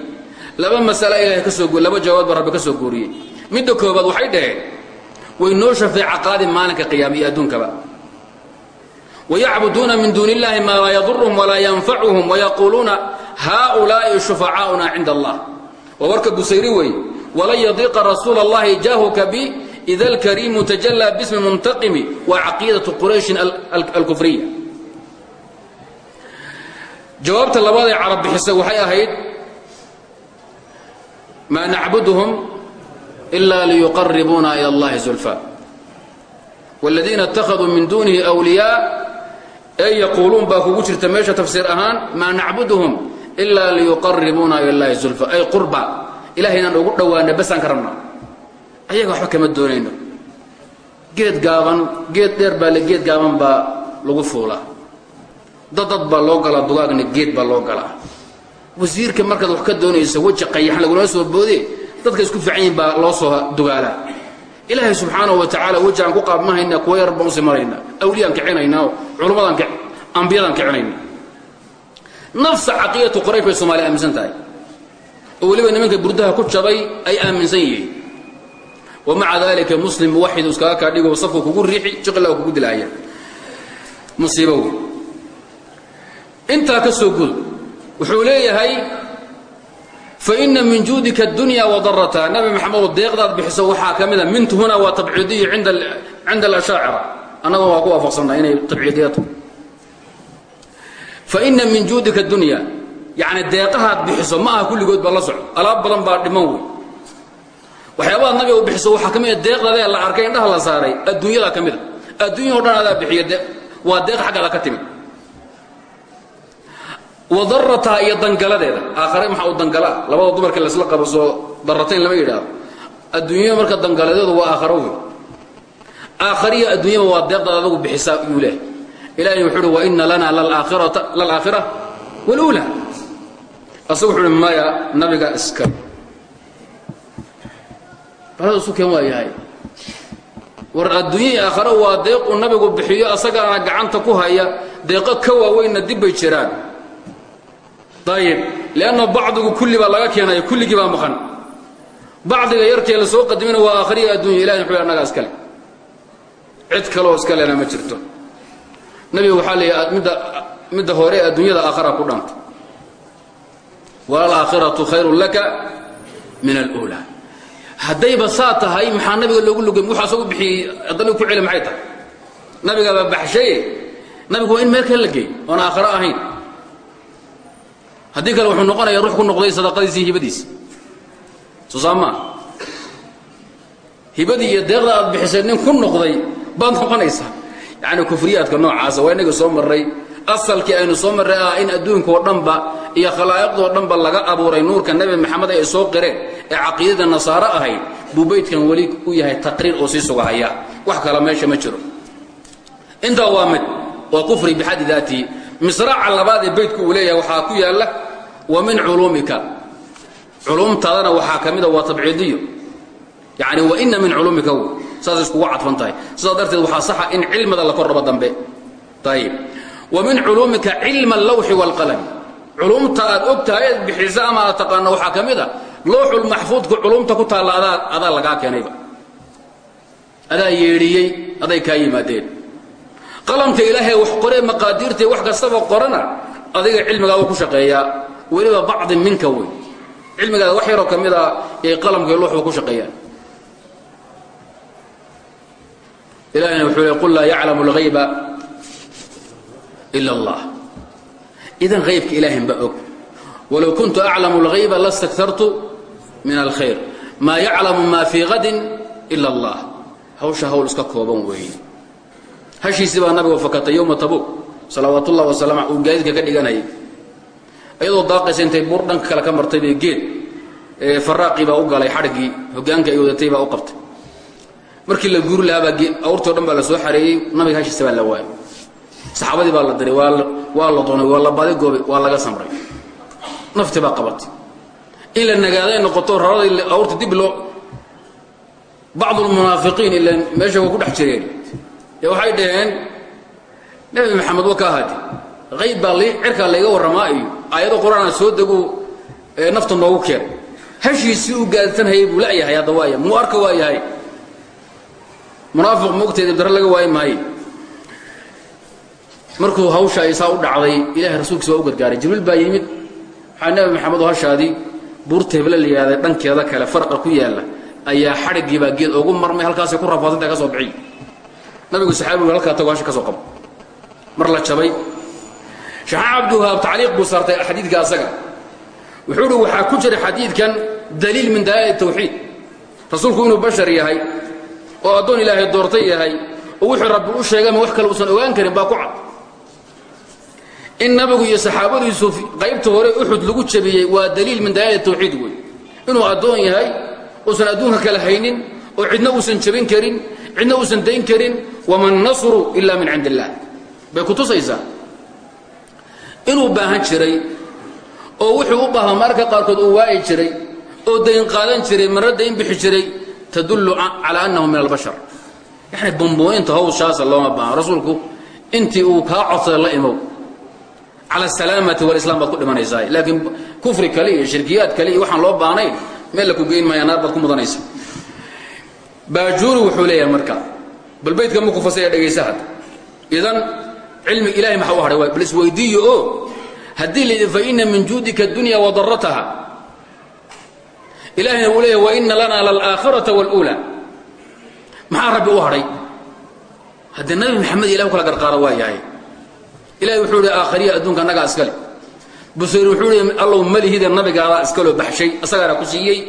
laba masala ilahay ka soo laba jawaab rabbi ka soo guuriyey. Midda koobaad waxay dhaheen way noo shafeeca qaadi maalinka qiyaama iyo adduunkaba. Wayacbuduuna min duuni illahi maa laa yaduruhum walaa yanfacuhum wayaquuluuna haaulaa'i shufacaa'una cinda allah waa warka busayri weeye walan yadiqa rasuula اllahi jaahuka bi ida alkariimu tajallaa bismi muntaqimi waa caqiidatu qurayshin alkufriya jawaabta labaad ee carab bixisa waxay ahayd maa nacbuduhum ila liyuqaribuuna ila اllahi zulfa wاladiina اtakhaduu min dunihi أwliyaa ee yaquuluun baa kugu jirta meesha tafsiir ahaan maa nacbuduhum ila liyuqaribuuna ila اllahi zulfa ay qurba ilahay inaan ugu dhowaana basaan ka rabnaa ayaga waxba kama doonayno. Geed gaaban geed dheer baa le geed gaaban baa lagu fuulaa. Dad dad baa loo galaa dugaagna geed baa loo galaa. Wasiirka markaad wax ka doonayso weji qayaxan laguna soo boode dadka isku fiican yihiin baa loo soo dugaalaa. Ilaahay subxaanahu wa tacaala weji aan ku qaabmahayna kuwa yar baan usi maraynaa awliyaan kicinaynaa culummadaan ambiyadaan kicinayna. Nafsa caqiidatu qoraysh bay somaaliya aaminsan tahay oo weliba nimanka burdaha ku jabay ay aaminsan yihiin. Wa maca dalika muslim muwaxidu iskaga kaa dhigo safku kugu riixi jiqila kugu dilaaya. Musiibo wey intaa ka soo gud wuxuu leeyahay faina min juudika اdunya wadarata nabi maxamedo deeqdaad bixiso waxaa ka mida mintu huna waa tabciidiya cinda alashaacira. Annaga waa ku waafaqsanna inay tabciidiyatu. Faina min juudika yani deeqahaad bixiso ma aha kulligood baa la soco alaab badan baa dhiman wey waxyaabahaad nabiga u bixiso waxaa ka mida deeqdaadee la arkay indhaha la saaray adduunyada ka mida adduunya o dhan adaa bixiya waa deeq xaggaada ka timid. Wadarataha iyo dangaladeeda. Aakhare maxaa u dangalaa labada dumarka laysla qabo soo daratayn lama yidhaahdo. Adduunyada marka dangaladeedu waa aakharo wey aakhariya adduunyaba waa deeqdaad adagu bixisaa yuu leh. Ilahay wuxuu uhi waina lana lalaakhira waluula asagu wuxuu uhi maya nabiga iska. Balada isu keen waa yahay war adduunyahii aakhare waa deequu nabigu bixiyo asagaana gacanta ku haya deeqo ka waaweynna dib bay jiraan. Ayib lianna bacdigu kulli baa laga keenaya kulligii baa maqan. Bacdiga yarkee la soo qadimina waa aakhriya addunya ilahi wuxuu annagaa iskale cid kaloo iska lena ma jirto. Nebiga waxaa leeyahy midda midda hore adduunyada aakhara ku dhanta waalaakhiratu khayrun laka min aluulaa haddayba saa tahay maxaa nabiga loogu lugay? Wuxuu asagu bixiyey haddana ku celi maxay tahay nabigaaba baxshaye nabigu waa in meel kale la geey oon aakhiro ahayn. Haddii kale wuxuu noqonaya ruux ku noqday sadaqadiisii hibadiisa soo saa maa hibadii iyo deeqda aad bixisay nin ku noqday baad noqonaysaa. Yacni kufriyaadka noocaasa waa inaga soo marray. Asalkii aynu soo marray ah in adduunkao dhanba iyo khalaa'iqdoo dhanba laga abuuray nuurka nebi maxamed ay soo qireen ee caqiidada nasaaro ahayd buu beydkan weli u yahay taqriir oo sii sugahaya. Wax kala meesha ma jiro. Intaa waa mid waa kufri bixaddi daatihi misraaca labaad ee beydku uu leeyahay waxaa ku yaalla wa min culuumika. Culuumtaadana waxaa ka mida waa tabciidiyo yacni wa inna min culuumika saas iskugu cadfan tahay. Sidaa darteed waxaa saxa in cilmada la kor rabo dambe. Ayib wa min culuumika cilma allawxi waalqalami culumta aad og tahay eed bixisa ama aad taqaano waxaa ka mid a lowxulmaxfuudka culumta ku taalla adaa adaa lagaa keenayba. Adaa yeedhiyey aday kaa yimaadeen. Qalamka ilaahay wax qoree maqaadiirtay wax kastaba qorana adiga cilmigaaba ku shaqeeyaa. Weliba bacdin minka wey cilmigaada wax yaroo ka mid a ay qalamkii luuxba ku shaqeeyaan ilahina wuxuu le qul laa yaclamu اlghayba ila اllah idan haybka ilaahinba og. Walow kuntu aclamu اlghayba lastakartu min alkhayr. Maa yaclamu ma fii gadin ila اllah hawsha hawl iska kooban weeye hashiisii baa nabigu fakatay yowma tabuk salawaat ullahi wasalam uu gaadiidka ka dhiganayay. Iyadoo daaqaysa intay buur dhanka kale ka martay bay geed faraaqii baa u galay xadhigii hogaanka ay wadatay baa u qabtay. Markii la guuri lahaabaa awrtoo dhan baa la soo xareeyey nabiga hashiisa baa la waayay. Saxaabadii baa la diray waa la doonay waa la badigoobay waa laga samray. Nafti baa qabatay. In la nagaaday noqoto raradii awrta dib loo bacdu lmunaafiqiin ila meesha waa ku dhex jireen ee waxay dhaheen nebi maxamed wa ka ahati qayb baa cirkaa layga warramaa iyo aayado qur'aana soo deguu nafta noogu keen. Hashiisii uu gaadsanhayay buu la'yahay hadda waaya muu arka waa yahay. Munaafiq moogteeda dare laga waayi maaye markuu hawsha ay saa u dhacday ilahay rasuulkiisa waa u gargaaray. Jibriil baa yimid waxaa nebi maxamed oo hashaadii buurta hebla la yihahday dhankeeda kale farqa ku yaalla ayaa xadhiggiibaa geed ugu marmay halkaasay ku rafaadsantahay ka soo bixiy nabigu saxaabigu halkaa tago hasha ka soo qabo. Mar la jabay. Shaxaan cabdiwahaab tacliiq buu saartay xadiidka asaga. Wuxuu uhi waxaa ku jira xadiidkan daliil min dalaa'il tawxiid. Rasuulku inuu bashar yahay oo addoon ilaahay doortay yahay oo wuxuu rabbi u sheegay ama wax kale uusan ogaan karin baa ku cad in nabigu iyo saxaabadiisu qaybta hore uxud lagu jabiyey waa daliil min dalaa'il tawxiid wey inuu addoon yahay uusan adduunka kale haynin oo cidna uusan jabin karin cidna uusan dayn karin waman nasru ila min cindi illaah bay ku tusaysaa? Inuu baahan jiray oo wuxuu u baaha mararka qaarkood uu waayi jiray oo dayn qaadan jiray marna dayn bixi jiray tadullu calaa annahu min albashar. Yani bambooyinta hawshaasa looma baahan rasuulku intii uu kaa codsada la imow cala asalaamati walislam baad ku dhimanaysaa laakiin kufri kale iyo shirkiyaad kale iyo waxaan loo baahnayn meel la ku geyn maaya naar baad ku mudanaysa baajuuri wuxuu leeyahay marka bal baydka maku fasaya dhegaysa hadda idan cilmiga ilahay maxaa u hadhay bal isweydiiyo oo haddii la yidhi faina min juudika addunya wadarataha ilahayna wuu leeyahy waina lana lalaakhirata wاluula maxaa rabbi u hadhay haddii nabi maxamed ilah u kala garqaara waa yahay ilahay wuxuu ihi aakhariya adduunka annagaa iskale busayr wuxuu ihi allow malihida nabigaadaa iskaloo baxshay asagaana ku siiyey.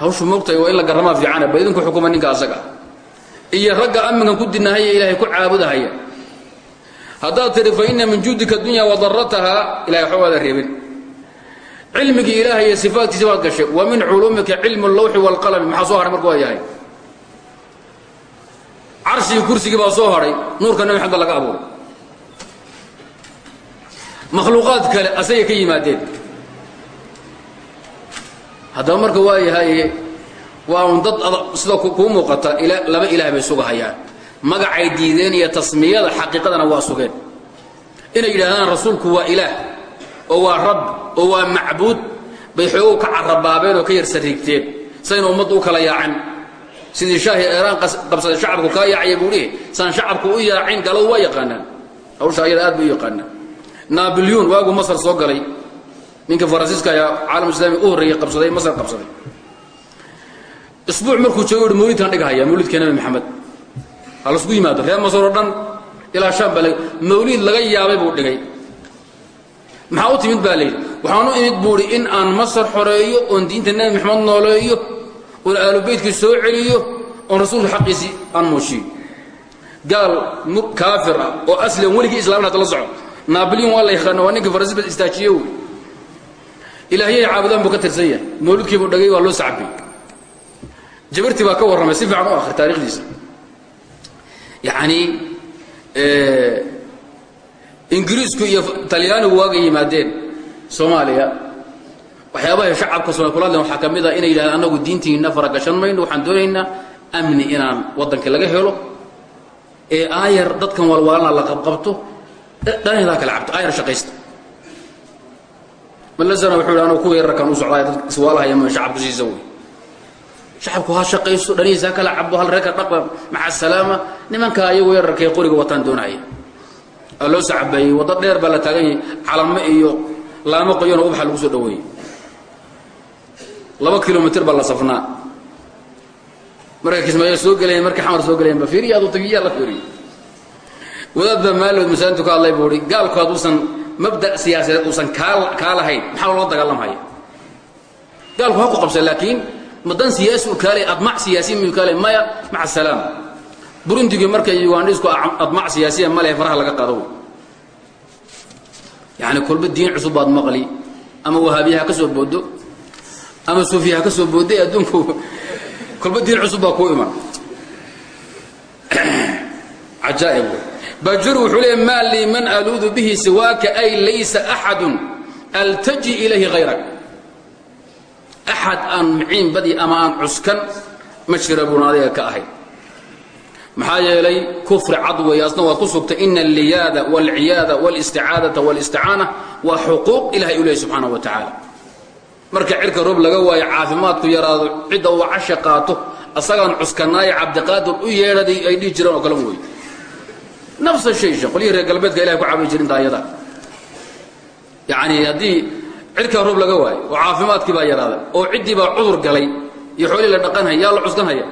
Hawshu moogtahay waa in la garramaa fiicana bal idinku xukuma ninka asaga. Iyo ragga amminkan ku dinahaya ilaahay ku caabudahaya. Haddaad tidhi fa inna min juudika dunya wadarataha ilahay waxba waada reebin. Cilmigii ilaahay iyo sifaadkiisa baad gashay. Wa min culuumika cilmu lawxi waalqalami maxaa soo hadhay marka waa carshigii kursigii baa soo hadhay nuurka nabi maxamed laga abuuray. Makhluuqaad kale asagay ka yimaadeen. Haddaba marka waa yahay waa un dad sida kuu muuqata laba ilaah bay sugahayaan magacay diideen iyo tasmiyada xaqiiqadana waa sugeen. Inay yidhahdaan rasuulku waa ilaah oo waa rab oo waa macbuud bay xoogow ka carabaabeen oo ka yar sariigteen sayna ummaddu u kala yaacan sidii shaahi eeraan qabsaday shacabku kaa yaacaya buu dhihi saan shacabku u yaacin galadu waa yaqaanaan hawsha ayada aad bay u yaqaanaan waagu masar soo galay. Ninka faransiiska ayaa caalam islami u horreeyey qabsaday masar qabsaday. Isbuuc markuu joogo uhi mawlidkaan dhigahaya nabi maxamed. Ha lasku yimaado. Reer masar oo dhan ilaa shaam baa mawlid laga yaabay buu dhigay. Maxaa u timid baa layidhi imid buuhi in aan masar xoreeyo oon diinta nebi maxamed nooleeyo oon aalubeytkii soo celiyo oon rasuulka xaqiisii aan muujiyo gaal kaafir ah oo aslian weligii islaamna hadda la soco naabiliyon waa la yaqaana waa ninka faransiis istaajiye wey ilaahyahay caabudaan buu ka tirsan yahay. Mawlidkii buu dhagay waa loo sacbay jabirti baa ka warramay si fiican u akhri taarikhdiisa yacni ingiriisku iyo talyaanigu waaga yimaadeen soomaaliya waxyaabahay shacabka hadleen waxaa ka mid ah inay yidhahdeen annagu diintiinna faragashan mayno waxaan doonaynaa amni inaan waddanka laga helo. Ee aayar dadkan walwaalana la qabqabto dhalinadaa kala cabto aayar shaqaysta. Malazana wuxuu yidhi anugu kuwa yararkaan u socdaay dad iswaalahaya ma shacabku siisa wey shacabku ha shaqaysto dhanihiisa ha kala cabo hal reerka dhaqba maca salaama nimanka ayagu yararkay qoriga wataan doonaya aa sacabeeyey waddo dheer baa la taagan yahay calamo iyo laamo qoyano ubaxa lagu soo dhaweeyey laba kilomitr baa la safnaa. Markay kismaayo soo gelayen markay xamar soo gelayen ba fiiriya adu tagiyaa la fiiriyo wadaad baa maalood masaajintu ka hadlay buu hi gaalku hadduusan mabda siyaasadeed uusan kaa kaa lahayn maxaa loola dagaalamhaya gaalku ha ku qabsa laakiin madan siyaasi u kaalay admac siyaasiya miyuu kaalay? Maya maca asalaam burundigii markay ugandhisku admac siyaasiya ma lehe faraha laga qaado. Yani kolba diin cusub baad maqli ama wahaabiya ha ka soo boodo ama suufiya ha ka soo booday adduunku kolba diin cusub baa kuu iman cajaa'ib bajur wuxuu leeya maa lii man aluudu bihi siwaaka ay laysa axadun altaji ilayhi hayrak axad aan miciin badi ama aan cuskan ma jira buun adiga ka ahay maxaa yeelay kufri cad weeye asna waad ku sugtay ina alliyaada wاlciyaada wاlisticaadata wاlisticaana waa xuquuq ilahay u leeyahy subxaanaه wa tacaala marka cirka roob laga waayo caafimaadku yaraado cidda uu casha qaato asagaan cuskanaayo cabdiqaadir u yeedhaday ay dhihi jireen oo kale wey nafsa shay qolyihii reer galbeedka ilahay ku caabudi jirinta ayada yacni haddii cirkaa roob laga waayo oo caafimaadkii baa yaraaday oo ciddii baa cudur galay iyo xoolihii la dhaqanhaya yaa la cuskanhaya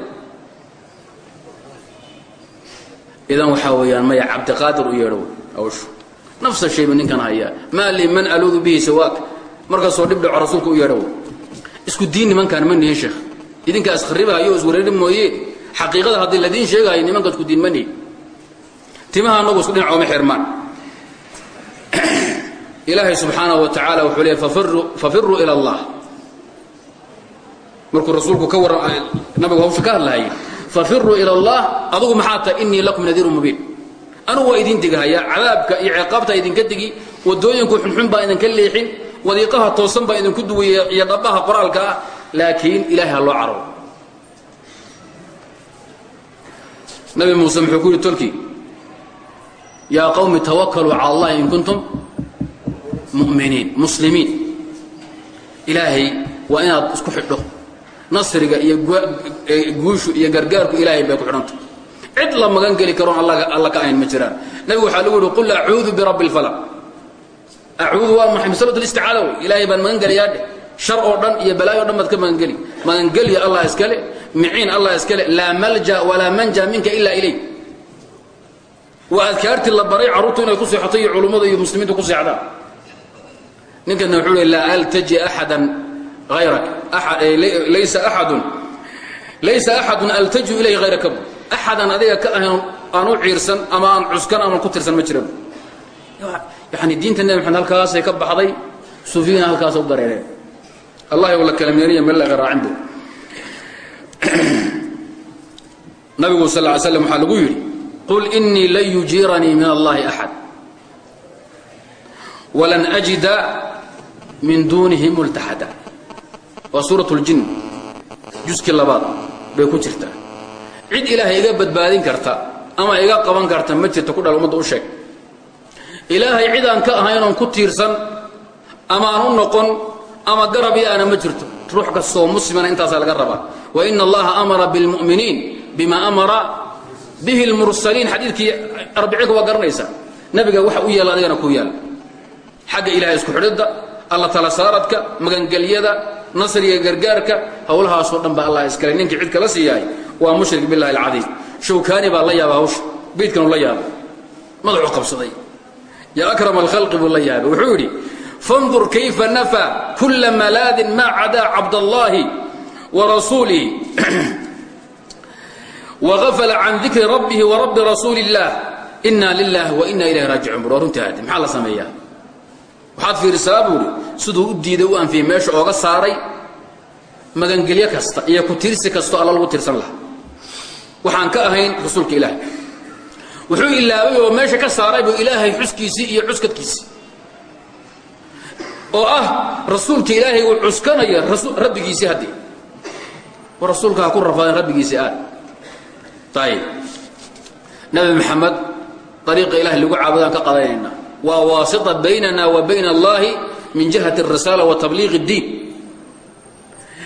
idan waxaa weeyaan maya cabdiqaadir u yeedho awshu. Nafsa shayba ninkan hayaa. Maa li man aluudu bihi sawaak markaasoo dhib dhaco rasuulka u yeedho isku diin nimankaan ma nihin sheekh idinkaa iskharibahayo iswareeri mooye xaqiiqada haddii ladiin sheegahayo nimanka isku diin ma nihin timaha annagu isku dhinac ooma xirmaan ilaahay subxaanaه wa tacaala wuxuu leey fafiruu ilى اllah markuu rasuulku ka warra nabigu hawsha ka hadlahayay fafiruu ilى اllah adugu maxaa tahay inii lakum nadiiru mubiin anugu waa idin digahayaa cadaabka iyo ciqaabta idinka digi wadooyinku xunxun baa idinka leexin wadiiqaha toosan baa idinku duwaya iyo dhabaha qoraalka ah laakiin ilahay ha loo caro nabi muuse muxuu ku yidhi tolkii yaa qawmi tawakaluu cala allahi in kuntum muminiin muslimiin. Ilaahay waa inaad isku xidho. Nasriga iyo guushu iyo gargaarku ilaahay bay ku xidhanta. Cid la magan geli karoon alla ka ahayn ma jiraan. Nabigu waxaa lagu yihi qul acuudu birabbi اlfalaq acuudu waa maxay masalatu listicaada wey ilaahay baan magan gelayaa dheh shar oo dhan iyo balaayo dhan baad ka magangeli. Magangelya allah iskale miciin allah iskale laa malja walaa manja minka ila ilayk waa adkaartii la baray carruurtu inay ku seexato iyo culummadu iyo muslimiintu ku seexdaan. Ninkana wuxuu le laa altaji axadan hayrak laysa axadun laysa axadun altaju ilayhi hayraka bu adiga ka ahayn aan ciirsan ama aan cuskan ama ku tirsan ma jira yani diinta nebi maxamed halkaasay ka baxday suufiyina halkaasa u dareereen allah la kala meeniya meel laga raacin bu nabigu sal ly slam waxaa lagu yidhi qul inii lan yujiiranii min allahi axad walan ajida min duunihi multaxada waa suurat ljin juskii labaad bay ku jirtaa. Cid ilaahay iga badbaadin karta ama iga qaban karta ma jirto ku dhal ummadda u sheeg ilaahay cid aan ka ahayn oon ku tiirsan ama aan u noqon ama garab i ana ma jirto. Ruux kastoo muslimana intaasaa laga rabaa. Waina allaha amara bilmu'miniin bima amara bihi lmursaliin xadiidkii arbiciinka waa garanaysaa nabiga waxa u yaalla adigana ku yaal xagga ilahay isku xidhidda alla tala saaradka magangelyada nasriga gargaarka howlahaasoo dhan baa allah iskale. Ninkii cid kala siiyahay waa mushrik billahi alcadiim shawkaani baa la yaaba hawsha. Beydkanu la yaabay madaxuu qabsaday yaa akrama alkhalqi buu la yaabay. Wuxuu yidhi fandur kayfa nafaa kula malaadin maa cadaa cabdallaahi wa rasuulihi wagafala can dikri rabbihi wa rabbi rasuuli illaah inaa lilahi wa inaa ilayhi raajicuun bur haadi maxaa la sameeyaa? Waxaad fiirisaa buuhi siduu u diiday u anfiyey meesha ooga saaray magangelyo kasta iyo ku tiirsi kastoo alla lagu tiirsan lahaa. Waxaan ka ahayn rasuulka ilaahay wuxuu ilaabay oo meesha ka saaray buu ilaahay xuskiisii iyo cuskadkiisii oo ah rasuulka ilaahay uu cuskanaya rabbigiisii haddii war rasuulka ha ku rafaadeen rabbigiisii aad ayib nabi maxamed ariiqa ilahay lagu caabudaan ka qadanaynaa waa waasita baynana wa bayna allahi min jihati الrisaala wa tabliiq اddiin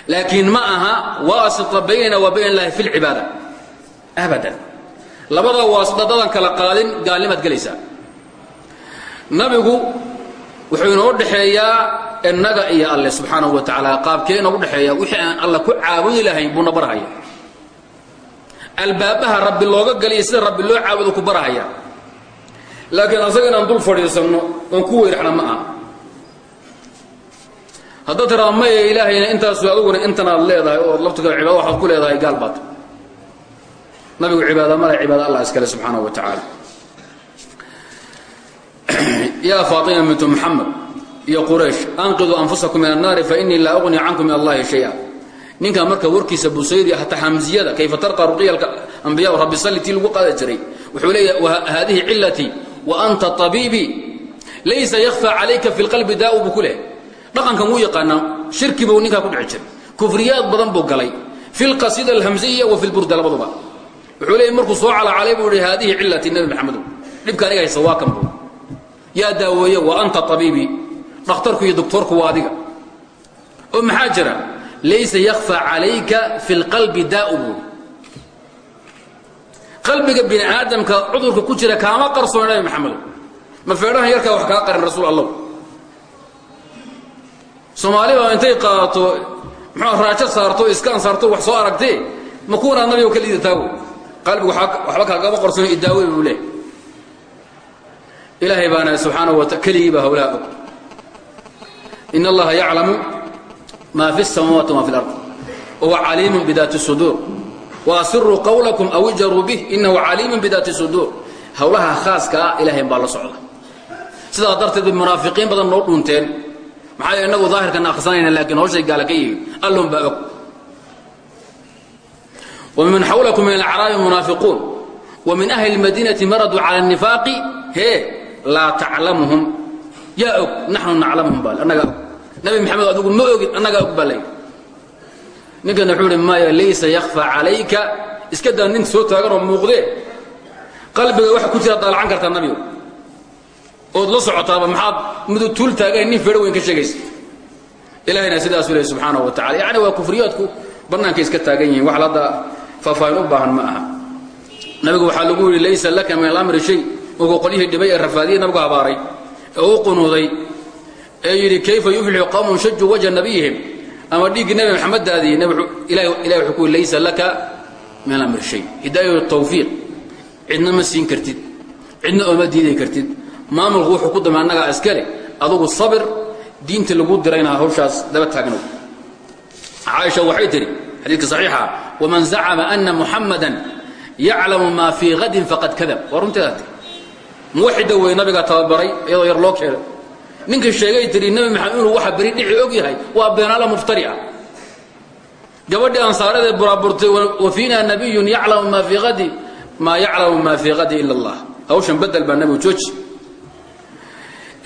laakiin ma aha waasita baynana wa bayna اllahi fi اlcibaada abadan labada waasita dadan kala qaadin gaalnimaad gelaysaa. Nabigu wuxuu inoo dhexeeyaa innaga iyo alle subxaanahu wa tacaala qaabkee inoogu dhexeeya wixii aan alla ku caabudi lahayn buuna barhaya albaabbaha rabbi looga galiya sida rabbi loo caabudo ku barahaya. Laakiin asaga inaan dul fadhiisanno oon ku weyrxna ma aha. Haddaad tiraa maya ilaahayna intaasu aduguna intanaad leedahay oo laftu kale cibaado waxaad ku leedahay gaal nabigu cibaada male cibaada allah iskale subxaanahu wa tacaala. Yaa faatima bintu muxamed iyo quraysh anqiduu anfusakum min annaari fainii laa ugni cankum min allahi shaya ninkan marka warkiisa busayri hataa hamziyada kayfa tarqa ruqiyalka ambiya rabbi salli tii lagu qaada jiray. Wuxuu leeyahay wa anta tabiibii laysa yakhfa calayka fi lqalbi daa'u buu ku dhaqankan wuu yaqaanaa shirki buu ninkaa ku dhici jiray. Badan buu galay. Fi lqasida alhamziya wa fi lburda labaduba wuxuu leeyahy markuu soo calacalay buu yihi haadihi cilatii nabi maxamedow dhibka aniga haysa waa kan buu yaa daaweeye wa anta tabiibii dhakhtarku iyo doktoorku waa adiga. Oo maxaa jira? Laysa yakfa calayka fi lqalbi daa'u buuri qalbiga bini aadamka cudurka ku jira kaama qarsoona nabi maxamedo ma feedhahan yarkaa wax kaa qarin rasuul allow. Soomaalibaa intay qaadato muxuu raajo saarto iskaan saarto wax soo aragtee? Ma kuwanaad nabigo ka liidataago qalbigu waxba kaagama qarsoona idaawe buu leh ilaahay baana subxaanahu wa taala keligii baa hawlaha og in allaha yaclamu ma fi الsamaawaati wma fi اlard wahuwa caliimu bidaati الsuduur waasiruu qawlakum aw ijaruu bih inahu caliimu bidaati الsuduur howlaha khaaska ah ilahay baa la socda sidaa darteed bay munaafiqiin badan noo dhunteen maxaa yeel inagu daahirkan akhrisanayna laakiin hawshay gaala ka yihi allon baa og ومن xawلكم من الأعrاabi منaafiقuun ومiن أhli الmadينaةi maraduu calى النiفاaqi he laa taclamuhum yaa og naxnu naclamuhum baa annagaa og nabi maxamed adigu ma ogid annagaa og baa layidhi ninkana wuxuu ihi maya laysa yakfى calayka iska daa nin soo taaganoo muuqdee qalbiga waxa ku jira daalacan kartaa nabigo ood la socotaaba maxaad midu tuul taageen nin feedho weyn ka sheegaysa ilahayna sidaasuu lehy subxaanaه wa tacala yacni waa kufriyaadku bannaankay iska taagan yihiin wax hadda faahfaahin u baahan ma aha. Nabigu waxaa lagu yidhi laysa laka min alamri shay. Markuu qolyihii dhibay ee rafaadiyey nabigu habaaray ee u qunuuday ee yidhi kayfa yuflixu qawmun shajuu wajha nabiyihim ama dhiiggii nebi maxamed daadiyey ilahi wuxuu ku yidhi laysa laka min alamri shay. Hidaayatu tawfiiq. Cidna ma siin kartid. Cidna ooma diiday kartid. Maamulku wuxuu ku dama annagaa iskale adugu sabir diinta lagu dirayna hawshaas daba taagnow caaisha waxay tidhi xadiidka saxiixa waman zacama ana muxamadan yaclamu maa fii hadin faqad kadab. Waa runteeda ti muwaxida wey nabigaa tababaray iyadoo yar loo keenay ninkii sheegay tidhi nebi maxamed inuu waxa beri dhici og yahay waa beenaala muftari ah. Gabadhii ansaaradee buraaburtay wa fiina nabiyun yaclamu maa fii hadi maa yaclamu maa fii hadi ila allah. Hawshan bedel baa nabigu jooji.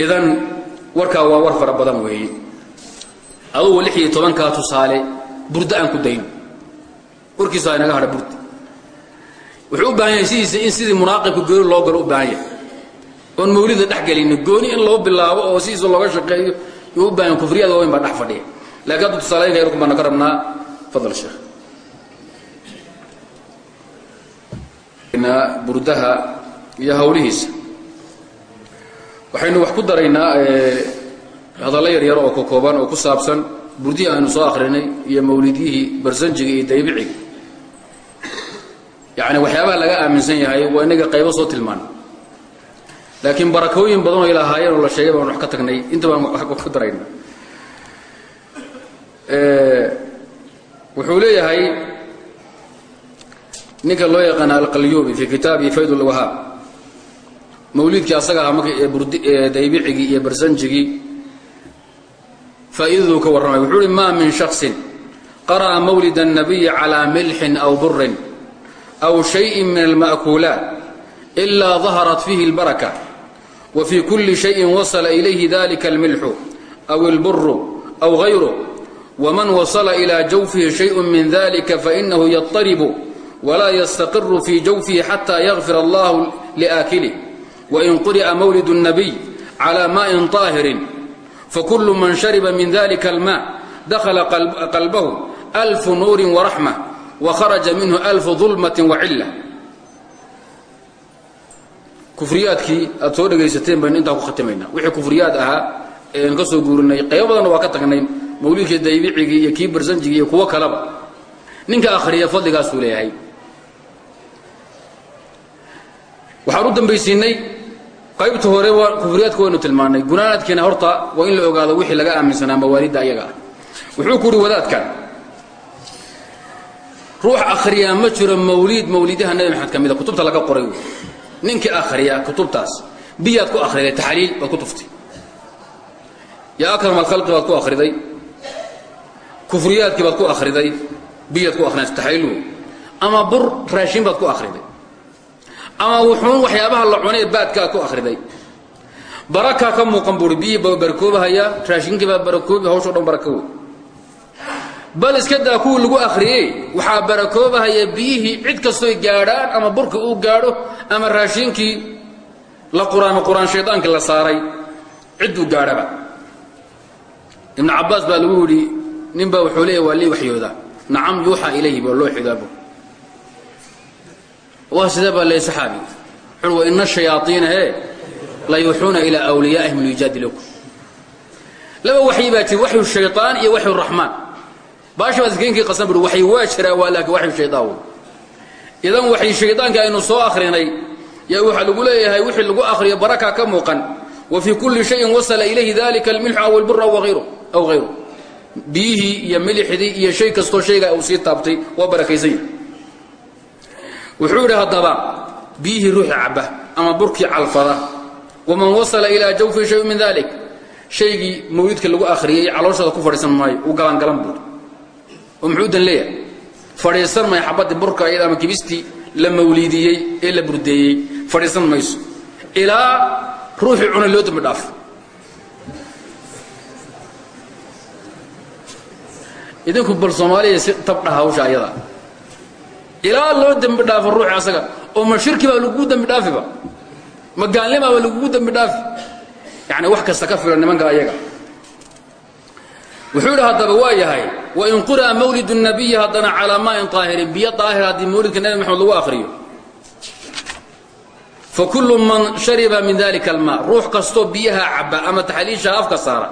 Idan warkaa waa war fara badan weeye. Adugu lix iyo tobankaa tusaale burda aan ku dayno warkiisa inaga hadha burda wuxuu u baahan yahay sidiisa in sidii munaaqibka gooni loo galo u baahan yahay. Oon mawlida dhex gelinin gooni in loo bilaabo oo sidiisa looga shaqeeyo yuu u baahan yahay kufriyada waaweyn baa dhex fadhiya. Laakiin hadda tusaalooyinka yarku baana ka rabnaa fadal sheekh. Burdaha iyo hawlihiisa. Waxaynu wax ku daraynaa hadallo yaryaro oo kokooban oo ku saabsan burdihii aynu soo akhrinay iyo mawlidyihii barsanjiga iyo daybiciga yacni waxyaabaha laga aaminsan yahay waa inaga qaybo soo tilmaana laakiin barakooyin badan oo ilahaayeen oo la sheegay baan wax ka tagnay inta baan wax ku darayna. Wuxuu leeyahay ninka loo yaqaana alqalyubi fi kitaabihi fayd lwahaab mawliidkii asaga ahaa marka daybicigii iyo barsanjigii faa'iidaduu ka warramay wuxuu uhi ma min shaksin qara'a mawlid الnabiyi calىa milxin aw burin aw shayin min alma'kuulaat إila ظaharat fiihi اlbaraka wa fii kuli shayin wasla ilayhi dalika اlmilxu aw اlburu aw غayru wman wasla إilى jawfihi shayء min dalika fainahu yaطaribu wla ystaqiru fii jawfihi xatى yغfir allah لآakilih wain quri'a mawlid الnabiy calى maءin طaahirin fakul man shariba min dalika almaa dakhala qalbahu alfu nuurin waraxma wa kharaja minhu alfu dulmatin wacilla kufriyaadkii aad soo dhegaysateen baynu intaa ku khatimaynaa wixii kufriyaad ahaa ean ka soo guurinay qaybo badanna waa ka tagnay mawliidkii daybicigii iyo kii barsanjigii iyo kuwo kaleba ninka akhriya fadligaasuu leeyahay waxaan u dambaysiinay qaybta hore kufriyaadka waynu tilmaanay gunaanadkiina horta waa in la ogaado wixii laga aaminsanaa mawaalidda ayaga. Ah wuxuu ku uhi wadaadkan ruux akhriyaa ma jiro mawliid mawliidaha nabi maxamed ka mida kutubta laga qoray wey. Ninkii akhriya kutubtaas biyaad ku akhriday taxliil baad ku tuftay yaa akram alkhalqi baad ku akhriday kufriyaadkii baad ku akhriday biyaad ku akhriday taxliil wey. Ama bur raashin baad ku akhriday ama wuxuun waxyaabaha la cunay baadkaa ku akhriday. Barakaa ka muuqan buuri biyihii baa barakoobahayaa raashinkii baa barakoobi hawshoo dhan barako wey. Bal iska daa kuwii lagu akhriyey waxaa barakoobahaya biyihii cid kastoy gaadhaan ama burka uu gaadho ama raashinkii la quraama quraan shaydaankii la saaray cidduu gaadhaba. Ibnu cabbaas baa lagu yidhi nin baa wuxuu leeyahy waa lii waxyooda. Nacam yuuxaa ilayhi baa loo xidaabo waa sidee baa leey saxaabi. Wuxuu wa ina shayaaiina hee la yuuxuuna ilaa wliyaa'ihim liyujaadilukum laba waxyi baa jira waxyu shayطaan iyo waxyu raxmaan baasha iskeenkii qasan buri waxay waa jiraa waa laakiin waxyu shaydaan wey idan waxay shaydaanka aynu soo akhrinay yaa waxaa lagu leeyahay wixii lagu akhriyo baraka ka muuqan wa fii kulli shayin wasala ilayhi dalika almilxu aw albur aw hayru biyihii iyo milixdii iyo shay kastoo shayga uu sii taabtay waa barakaysan yahay wuxuu yidhi haddaba biyihii ruuxi cabba ama burkii calfada waman wasala ilaa jawfi shayu min dalik shaygii mawlidka lagu akhriyey calooshooda ku fadhiisan maayo uu galangalan buuri oo muxuu dan leeyahay? Fadhiisan maayo xabaddii burka iyada ama kibistii la mawliidiyey ee la burdeeyey. Fadhiisan mayso. Ilaa ruuxii cuna loo dambi dhaafo idinku bal soomaaliya si tabdhaha hawsha ayada ilaa loo dembi dhaafo ruuxi asaga oo ma shirki baa lagugu dembi dhaafiba ma gaalnima baa lagugu dembi dhaafi yani wax kasta ka filan nimanka ayaga wuxuu yidhi haddaba waa yahay wain quri'a mawlid الnabiyi haddana calaa maain طaahirin biyo daahir haddii mawlidka nebi maxamed lagu akhriyo fakulu man shariba min dalika almaa ruux kastoo biyaha cabba ama taxliisha afka saara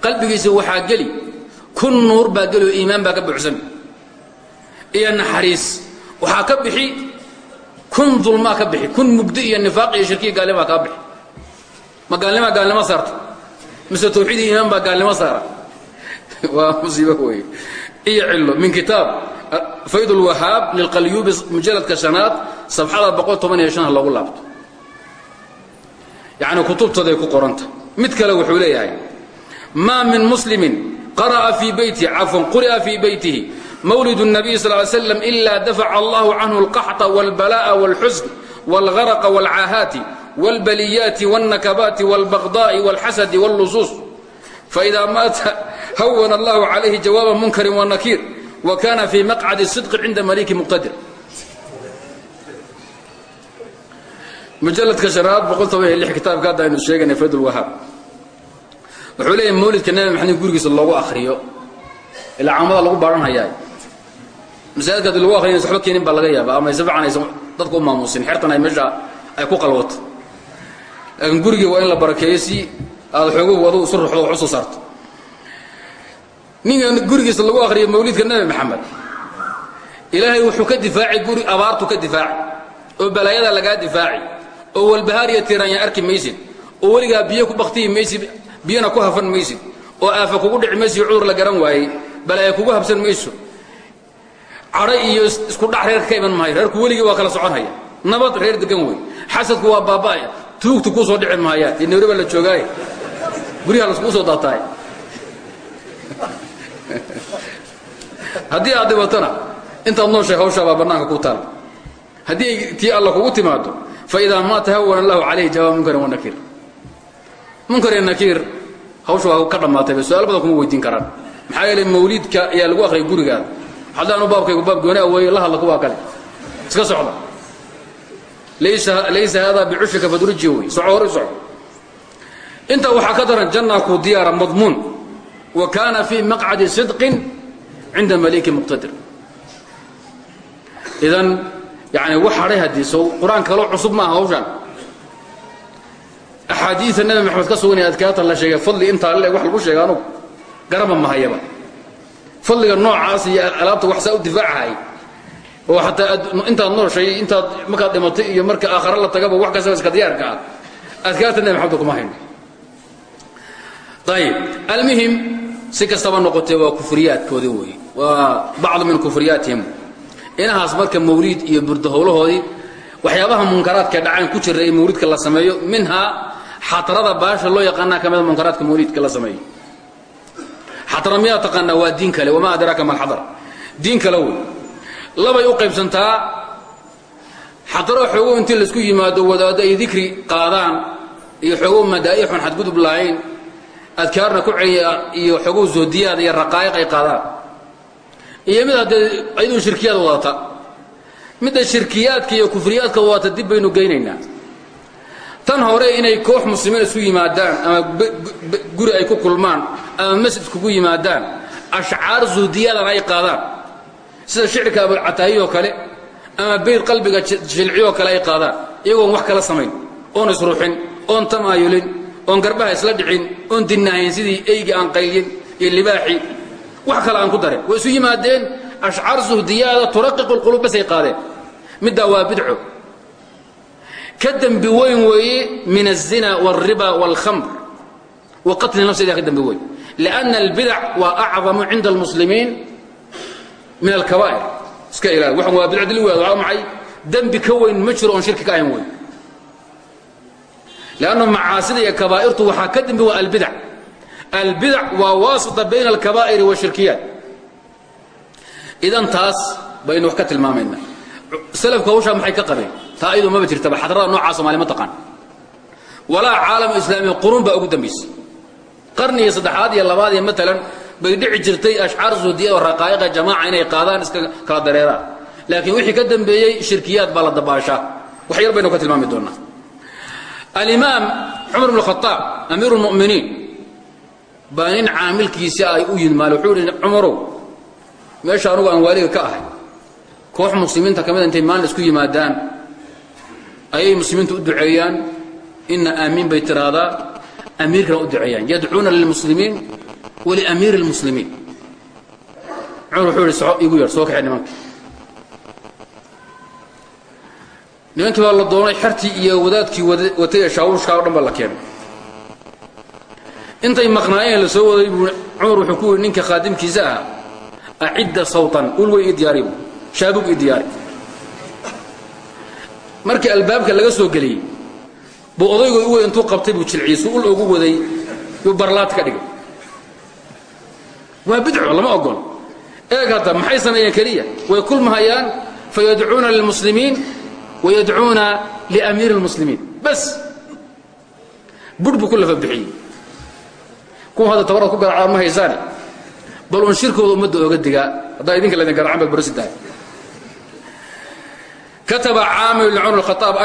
qalbigiisa waxaa geli kun nuur baa geli oo iimaan baa ka buuxsan iyo naxariis waxaa ka bixi kun dulmaa ka bixi kun mugdi iyo nifaaq iyo shirkiya gaalnimaa kaa bixi. Ma gaalnimaa gaalnimo saarta mise tawxiid iyo iimaan baa gaalnimo saara. Waa musiibo weeye. Iyo cillo min kitaab fayd ulwahaab lilqalyuubi mujalladka shanaad sabxada boqol toban iyo shan ha loogu laabto. Yacni kutubtooday ku qoranta. Mid kale wuxuu leeyahay maa min muslimin qara'a fii beyti cafwan quri'a fii beytihi mawlid الnabiy sal ly slam ila dafaca allahu canhu اlqaxطa wاlbalaa'a wاlxusn wاlgaraqa wاlcaahaati wاlbaliyaati wاlnakabaati wاlbagdaa'i wاlxasadi wاllusuus faإida maata hawana allahu calayhi jawaaba munkari wanakiir wa kana fii maqcadi sidqi cinda maliki muqtadir mujaladka shanaad boqol toban iyo lix kitaabka hadda aynu sheegaynay fayd ulwahaab wuxuu leeyahay mawlidka nabi maxamed gurigiisa loogu akhriyo ilaa caamada lagu baadhanhayaa masaajidka haddii lagu akhriyo waxba keenin baa laga yaaba ama si fiican aysan dadka u maamuusin. Xertan ay meesha ay ku qalwato laakiin gurigii waa in la barakeeyo si aad xoogow adu isu ruxdo wax u soo saarto. Ninkan gurigiisa lagu akhriyo mawlidka nebi maxamed. Ilaahay wuxuu ka difaaci guri abaartu ka difaaci oo balaayada lagaa difaaci. Oo walbahaariya tiiraanya arki maysid. Oo weligaa biyo ku baktiyi maysid biyona ku hafan maysid. Oo aafa kugu dhici maysid cudur la garan waayey balaaya kugu habsan mayso cadho iyo isku dhac reerka ka iman maayo reerku weligii waa kala soconhaya nabad reer degan wey xasadku waa baaba'aya tuugtu kuu soo dhici maayaan dee nairobi la joogaaye. Guryaha laskuu soo daataay haddii aad dhibatona intaad nooshay hawshaa baa bannaanka ku taal. Haddii ay tii alla kugu timaado fa idaa maa tahawana allahu calayhi jawaab munkarin wa nakiir. Munkar iyo nakiir hawsha waa ka dhammaatayba su'aal badan kuma weydiin karaan. Maxaa yeelay mawliidka ayaa lagu akhriyay gurigaada haddaanu baabkaygu baab gooni aweeye la hadla kuwaa kale. Iska socda. Laysa haadaa bicushika faduriji wey soco hor soco intaa waxaa ka daran jannaa ku diyaara madmuun. Wa kaana fii maqcadi sidqin cinda maliiki muqtadir. Idan yani wax hadhay haddii sow qur'aan kaloo cusub maaha hawshaan. Axaadiida nabi maxamed ka sugan ee adkaata la sheegay fadli intaa le wax lagu sheega anugu. Garaba mahayaba fadliga noocaas iyo alaabta wax saa u difaacahay. Oo xataa intaad nooshay intaad markaad dhimatay iyo marka aakhare la tagaba wax kastaba iska diyaarka ah adkaarta nabi kuma hayno ayib almuhim si kastaba noqotee waa kufriyaadkoodii weeye waa bacdu min kufriyaatihim. Inahaas marka mawliid iyo burdo howlahoodii waxyaabaha munkaraadka dhacaan ku jira ee mawliidka la sameeyo minhaa xatrada baasha loo yaqaanaa ka mida munkaraadka mawliidka la sameeyo xatra miyaa taqaanaa waa diin kale wamaa adraaka ma alxadar? Diin kale wey. Labay u qaybsantaa xadaro xoogow intii la isku yimaado wadaaddo ay dikri qaadaan iyo xoogow madaa'ixun xadgudub lahayn adkaarna ku celiya iyo xoogow zoodiyaada iyo raqaa'iq ay qaadaan. Iyo mid haddee ayaduu shirkiyaad wadata midda shirkiyaadka iyo kufriyaadka wadata dib baynu geynaynaa. Tan hore inay koox muslimiin isku yimaadaan ama guri ay ku kulmaan ama masjid iskugu yimaadaan ashcaar zuudiyaadana ay qaadaan sida shicirka abulcataahiyoo kale ama beyt qalbiga jilciyoo kale ay qaadaan iyagoon wax kala samayn oon isruxin oon tamaayulin oon garbaha isla dhicin oon dinnahayn sidii eygi aan qaylyin iyo libaaxi wax kale aan ku darin way isu yimaadeen ashcaar zuhdiyaada turaqiqu lqulub basay qaadeen middaa waa bidco ka dembi weyn weeye min الzina wاlriba wاlkhamr wa qatli nafsidaa ka dembi weyn liأnna اlbidac waa acdamu cinda اlmuslimiin min alkabaa'ir iska ilaali waxan waa bidca dil waad waa maxay dembi ka weyn ma jiro oon shirki ka ahayn weyn lannu macaasida iyo kabaa'irtu waxaa ka dembi waa albidac albidac waa waasita bayna alkabaa'iri washirkiyaat idan taas baynu wax ka tilmaamaynaa salafku hawshaa maxay ka qabeen taa ayadu maba jirtaba xadrada noocaa somaali ma taqaan walaa caalamu islaami quruun baa ugu dambaysay qarniga saddexaad iyo labaad iyo maalan bay dhici jirtay ashcaar suudiyad oo raqaa'iqa jamaaca inay qaadaan iska kala dareeraan laakiin wixii ka dambeeyey shirkiyaad baa la dabaashaa. Wax yar baynu ka tilmaami doonaa. Alimaam cumar bn khaaab amiiru lmu'miniin baa nin caamilkiisi ay u yidmaale wuxuu ihi cumarow meesha anugu aan waaliga ka ahay koox muslimiinta ka mida intay maalin isku yimaadaan ayay muslimiintu u duceeyaan ina aamiin bay tiraahdaa amiirkana u duceeyaan. Yadcuuna lilmuslimiin waliamiiri اlmuslimiin cumar wuxuu ihi soco igu yeedh soo kaxee nimanka. Nimankii baa la doonay xertii iyo wadaadkii watay ee shaawushkaa o dhan baa la keenay. Intay maqnaayeen la soo waday buu cumar wuxuu ku yidhi ninka khaadimkiisa ahaa acidda sawtan ul wey ii diyaari bu shaabug ii diyaari. Markii albaabka laga soo geliyey buu odaygo u wey intuu qabtay buu jilciisu ul ugu waday yuu barlaad ka dhigay. Waa bidco lama ogol eeg hadda maxay sameeyeen keliya? Way kulmahayaan fayadcuuna lilmuslimiin wayadcuuna liamiiri اlmuslimiin bas! Budh buu ku lafa bixiyey. Kuwa hadda tabarad ku garacaan ma haysaane bal un shirkooda ummadda ooga digaa. Haddaa idinka laydin garacan baad kataba caamir cumar khaaab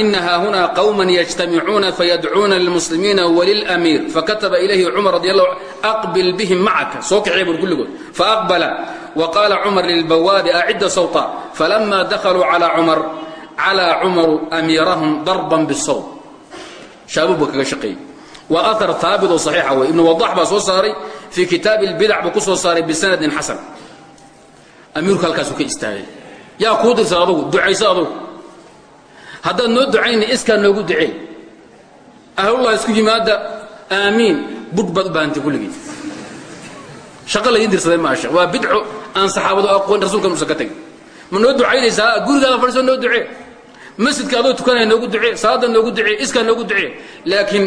ina haahunaa qwman yajtamicuuna fayadcuuna lilmuslimiina walilamiir fakataba ilayhi cumar radi aqbil bihim macaka soo kaciya bur kulligood faaqbala waqaala cumar lilbawaabi acidda sawta falama dahaluu calaa cumaru amiirahum darban bisawt shaabuub baa kaga shaqeeyey waa aar aabitoo saxiixa wey ibnu wadax baa soo saaray fii kitaabi lbidac buu ku soo saaray bisanadin xasan amiirku halkaasu ka istaagay yaa kuu dirsan adugu ducayso adugu. Haddaad noo ducayna iskaa noogu ducee ahlullah isku yimaada aamiin. Budh baad u baahantay kulligii. Shaqo laydin dirsaday maasha. Waa bidco aan saxaabadu aqoon rasuulkan uusan ka tegin ma noo ducaynaysaa gurigaada fadhiisoo noo ducee masjidka adoo tukanaya noogu ducee salaada noogu ducee iskaa noogu ducee laakiin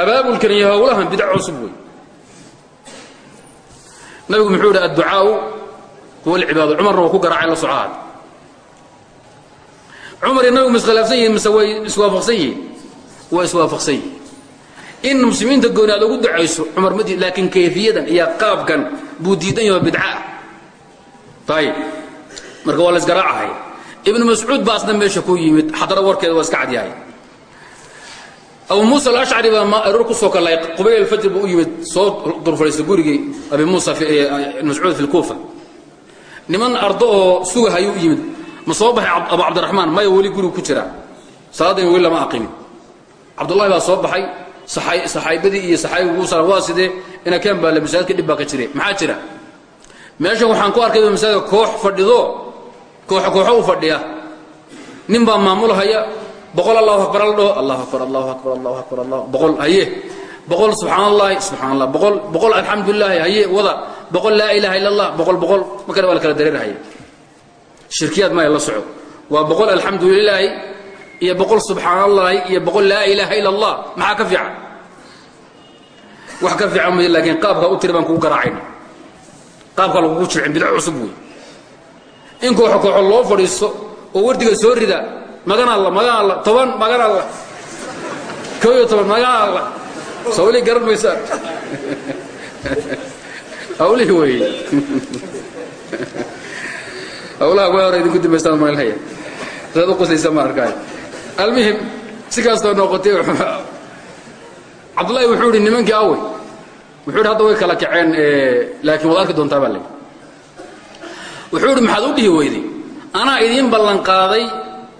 abaabulkan iyo howlahan bidc cusub wey nabigu muxuu yidhi adducaau huwa alcibaado cumarna waa ku garaacay la socaad cumar iyo nabigu ma iskhilaafsan yihiin mise way iswaafaqsan yihiin? Waa iswaafaqsan yihiin. In muslimiinta gooni aad ugu ducayso cumar ma diid laakiin kayfiyadan iyo qaabkan buu diidan yaho bidca. Ah ayib marka waa la isgaraacahay ibnu mascuud baa asna meesha ku yimid xadaro warkeeda waa iska cadyahay abu muusa alashcari baa ma aroor ku soo kalay qubayl alfajr buu u yimid soo durfadhiista gurigii abi muusa mascuud fi lkuufa niman ardo oo sugahayuu u yimid ma soo baxay abu cabdiraxmaan maya weli gurigu ku jira. Salaaddan weli lama aqimin cabdullahi baa soo baxay. Saxaabadii iyo saxaabigu saaran. Waa sidee? Inakeen baa le masaajidka dhib baa ka jire maxaa jira? Meeshan waxaan ku arkay masaajidka koox fadhido kooxo kooxo u fadhiya. Nin baa maamulhaya boqol allahu akbar la dhaho allahu akbar allahu akbar allahu akbar allah boqol haye. Boqol subxaan allahi subxaan allah boqol boqol alxamdulilaahi haye wada. Boqol laa ilaha illa allah boqol boqol markana waa la kala dareerhaya shirkiyaad maya la soco waa boqol alxamdu lilaahi iyo boqol subxaan allahi iyo boqol laa ilaaha illa allah maxaa ka fiican? Wax ka fiican may laakiin qaabka u tiri baan kugu garaacayna. Qaabka lagugu jircin bidc cusub wey in kooxo kooxo loo fadhiisto oo wardiga soo rida magan alla magan alla toban magan alla koo iyo toban magan alla soo weli garan maysaan hawlihii wey hawlaha waa hore idinku dimaystaan maylhaya saad u qusaysa ma arkaay almuhim si kastoo noqotay cabdullahi wuxuu idhi nimankii awey wuxuu idhi hadda way kala kaceen laakiin waad arki doontaa baa le wuxuu idhi maxaad u dhihi weyday? Anaa idiin ballanqaaday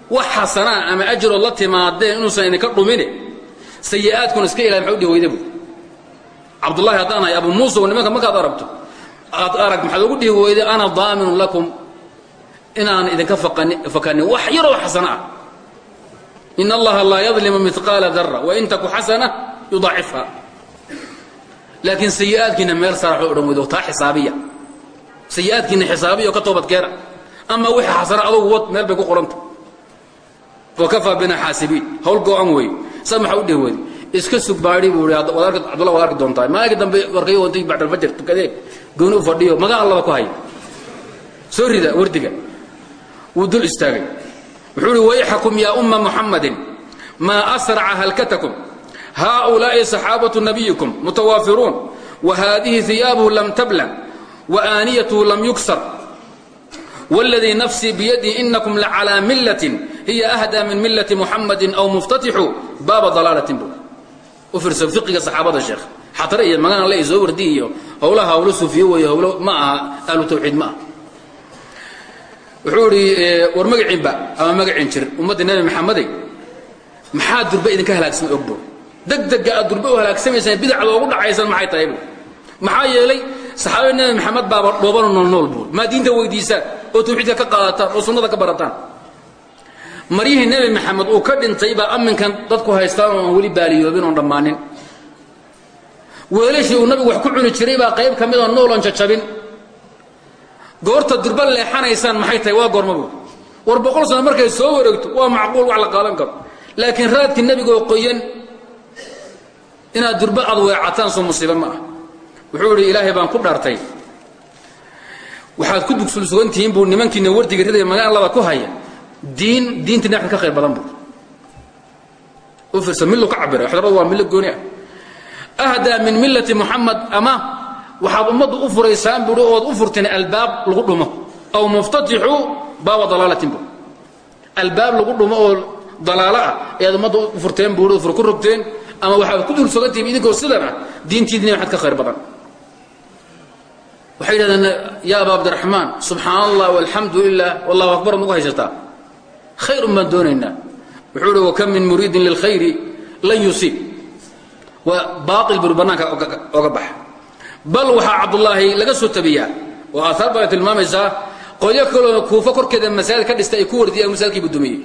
wax xasanaa ama ajirood la timaadeen inuusan idinka dhumine? Sayi'aadkuna iska ilahay maxaa u dhihi weyday bu cabdullahi haddaan ahay abu muusa nimanka markaad aragto aad arag maxaad ugu dhihi weyday ana daaminun lakum inaan idinka fakanin. Wax yaroo xasana ah. In allaha laa yadlimu miqaala dara wain taku xasana yudaacifha laakiin sayi'aadkiina meel saraxo odhan weydo taa xisaabiya. Sayi'aadkiina xisaabiya oo ka toobadkeena ama wixii xasana adugu wad meel bay ku qoranta wakafaa bina xaasibiin. Hawl go-an wey saa maxaa u dhihi weyday? Iska sug baadhi buu i cabdullah waad arki doontaa maalinka dambe warkayo wantay bacdalfajr tukadee. Gooni u fadhiyo magaan allaba ku haya. Soo rida wardiga wuu dul istaagay. Wuxuu uhi wayxakum yaa umma muxammadin maa asraca halkatakum? Haaulaa'i saxaabatu nabiyikum mutawaafiruun wa haadihi hiyaabuhu lam tablan wa aaniyatuhu lam yuksar. Wاladii nafsii biyadii inakum lacalىa millatin hiya ahdaa min millati muxammadin aw muftatixu baaba dalaalatin bu u fiqiga saxaabada sheekh. Xatare iyo magaan le soo wardi howlaha hawlo suufiye weeye howlo ma aha ahlu tawxiid ma aha wuxuu idhi war magaciinba ama magacin jir ummadda nebi maxamedey maxaa durbe idinka halaagsan ogbo degdega aad durbe u halaagsamaysaan bidacda ugu dhacaysaan maxay tahay bu maxaa yeelay saxaabada nebi maxamed baaba dhoobano noolnool buur maa diinta weydiisaan oo tawxiidka ka qaadataan oo sunnada ka barataan. Maryihii nebi maxamed uu ka dhintay baa amminkan dadku haystaan oo aan weli baaliyoobin oon dhammaanin. Weelashii uu nabigu wax ku cuni jiray baa qayb ka midoo nool oon jajabin goorta durba leexanaysaan maxay tahay? Waa goorma buur war boqol sano markay soo wareegto waa macquul wax la qaadan karo. Laakiin raadkii nebigaoo qoyan inaad durba aad weecataan soo musiibo ma ah wuxuu idhi ilaahay baan ku dhaartay. Waxaad ku dugsulsugan tihiin buu nimankiina wardiga ridaya magaan laba ku haya. Diin diintii neexda ka khayr badan buu. U fiirsa millu ka cabira xdaradu waa millo gooni ah. Ahdaa min millati muxamed ama waxaad ummaddu u furaysaan buui ood u furteen albaab lagu dhumo. Aw muftatixu baaba dalaalatin bu albaab lagu dhumo oo dalaalo ah ayaad ummadda u furteen buui oo fur ku rogteen. Ama waxaad ku dul sogantihiin idinkoo sidan ah diintiidina waxaad ka khayr badan. Waxay yidhahdeen yaa aba cabdiraxmaan subxaan allah walxamdu lilah wallahu akbar ugu haysataa khayrun baan doonaynaa. Wuxuu uhi wakam min muriidin lilkhayri lan yusiib waa baail buri bannaanka oga baxa bal waxaa cabdulaahi laga soo tabiyaa oo aaar baa tilmaamaysaa qolyo kaloo kuufo korkeeda masaajid ka dhista ay ku wardiyan masaajidkiibu dumiyey.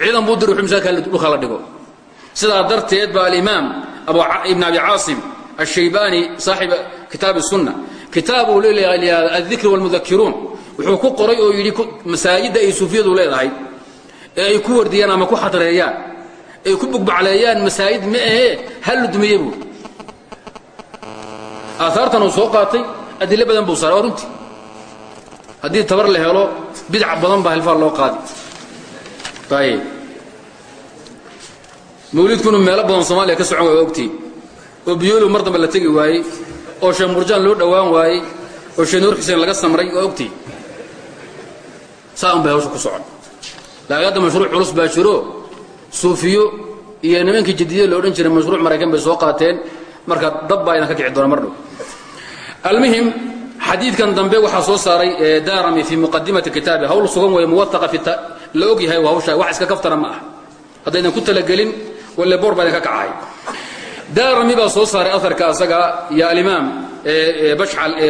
Ciidan buu dir wuxuu masaajidka dhulka la dhigo. Sidaa darteed baa alimaam ibn abi caasim ashaybaani saaxiba kitaabi sunna kitaab uu leeyahay aldikri wاlmudakiruun wuxuu ku qoray oo yidhi masaajidda ay suufiyadu leedahay ee ay ku wardiyaan ama ku xadreeyaan ay ku bugbacleeyaan masaajid ma ahee hal la dumiyey buu aahaartan uu soo qaatay adilo badan buu saaray runtii. Haddii tabar la helo bidca badan baa hilfaa loo qaadi. Mawlidkunu meelo badan soomaaliya ka socon waa ogtii. Oo biyoolow mar dambe la tegi waayey oo sheekh murjaan loo dhowaan waayey oo sheekh nuur xuseen laga samray waa ogtii. Saa un bay hawsha ku socon. Laakiin hadda mashruuc culus baa jiro suufiyo iyo nimankii jadiida lo odhan jiray mashruuc maraykan bay soo qaateen. Marka dab baa idan ka kici doona mar dhow almuhim xadiidkan dambe waxaa soo saaray daarami fii muqadimati kitaabi hawl sugan weeye muwataqa fi la og yahay hawsha wax iska kaftara ma aha. Haddaydan ku talagelin walle boor baa idin ka kacahay daarami baa soo saaray aarka asaga iyo alimaam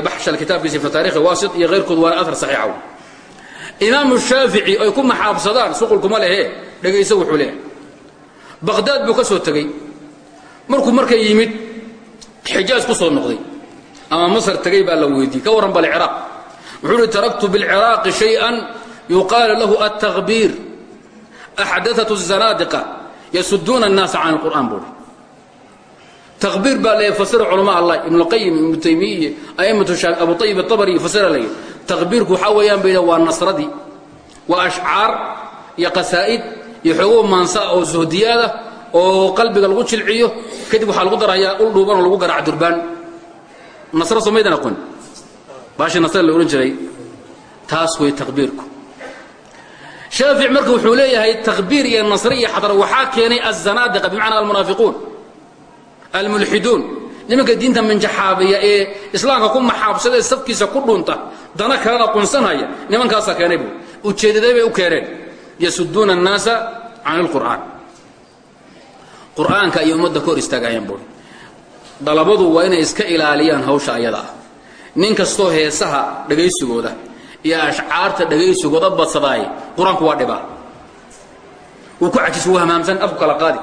baxshal kitaabkiisa fi taarikhi waasit iyo keyrkood waana aar saxiixa imaamu shaafici ay ku maxaabsadaan suqulkuma lehe dhegayso wuxuu leeyahay. Baqhdaad buu ka soo tegey markuu marka yimid xijaaj ku soo noqday ama masar tegey baa la weydiiyey ka warran bal ciraaq wuxuu uhi taraktu bilciraaqi shay-an yuqaalu lahu altakbiir axdaثat الzanaadiqa yasuduuna الnaasa can اlqur'an buuhi takbiir baa la fasira culama allah ibnu اlqayim ibnu taymiya aimatu abu ayib aabari fasira la yidhi takbiirku waxaa weeyaan bay waa nasradii waa ashcaar iyo qasaa'id iyo xoogo maansa oo sohdiyaada oo qalbiga lagu jilciyo kadib waxaa lagu darayaa ul dhuuban oo lagu garaaca durbaan nasra somaydan aqoon baashii nasra la odhan jiray. Taas wey takbiirku shaafic marka wuxuu leeyahay takbiir iyo nasre iyo xadar waxaa keenay azanaadiqa bimacnaa almunaafiquun almulxiduun nimanka diinta minjaxaabiya ee islaamka ku maxaabsada ee safkiisa ku dhunta dana kalena qunsanhaya nimankaasaa keenay buu. Ujeedaday bay u keeneen. Yasuduuna annaasa can اlqur'aan qur'aanka ayay ummadda ka hor istaagayaan buui dalabadu waa inay iska ilaaliyaan hawsha ayada. Ah nin kastoo heesaha dhagaysigooda iyo ashcaarta dhagaysigooda badsadaay qur'aanku waa dhibaa. Wuu ku cajis wuu hamaamsan afku kala qaadi.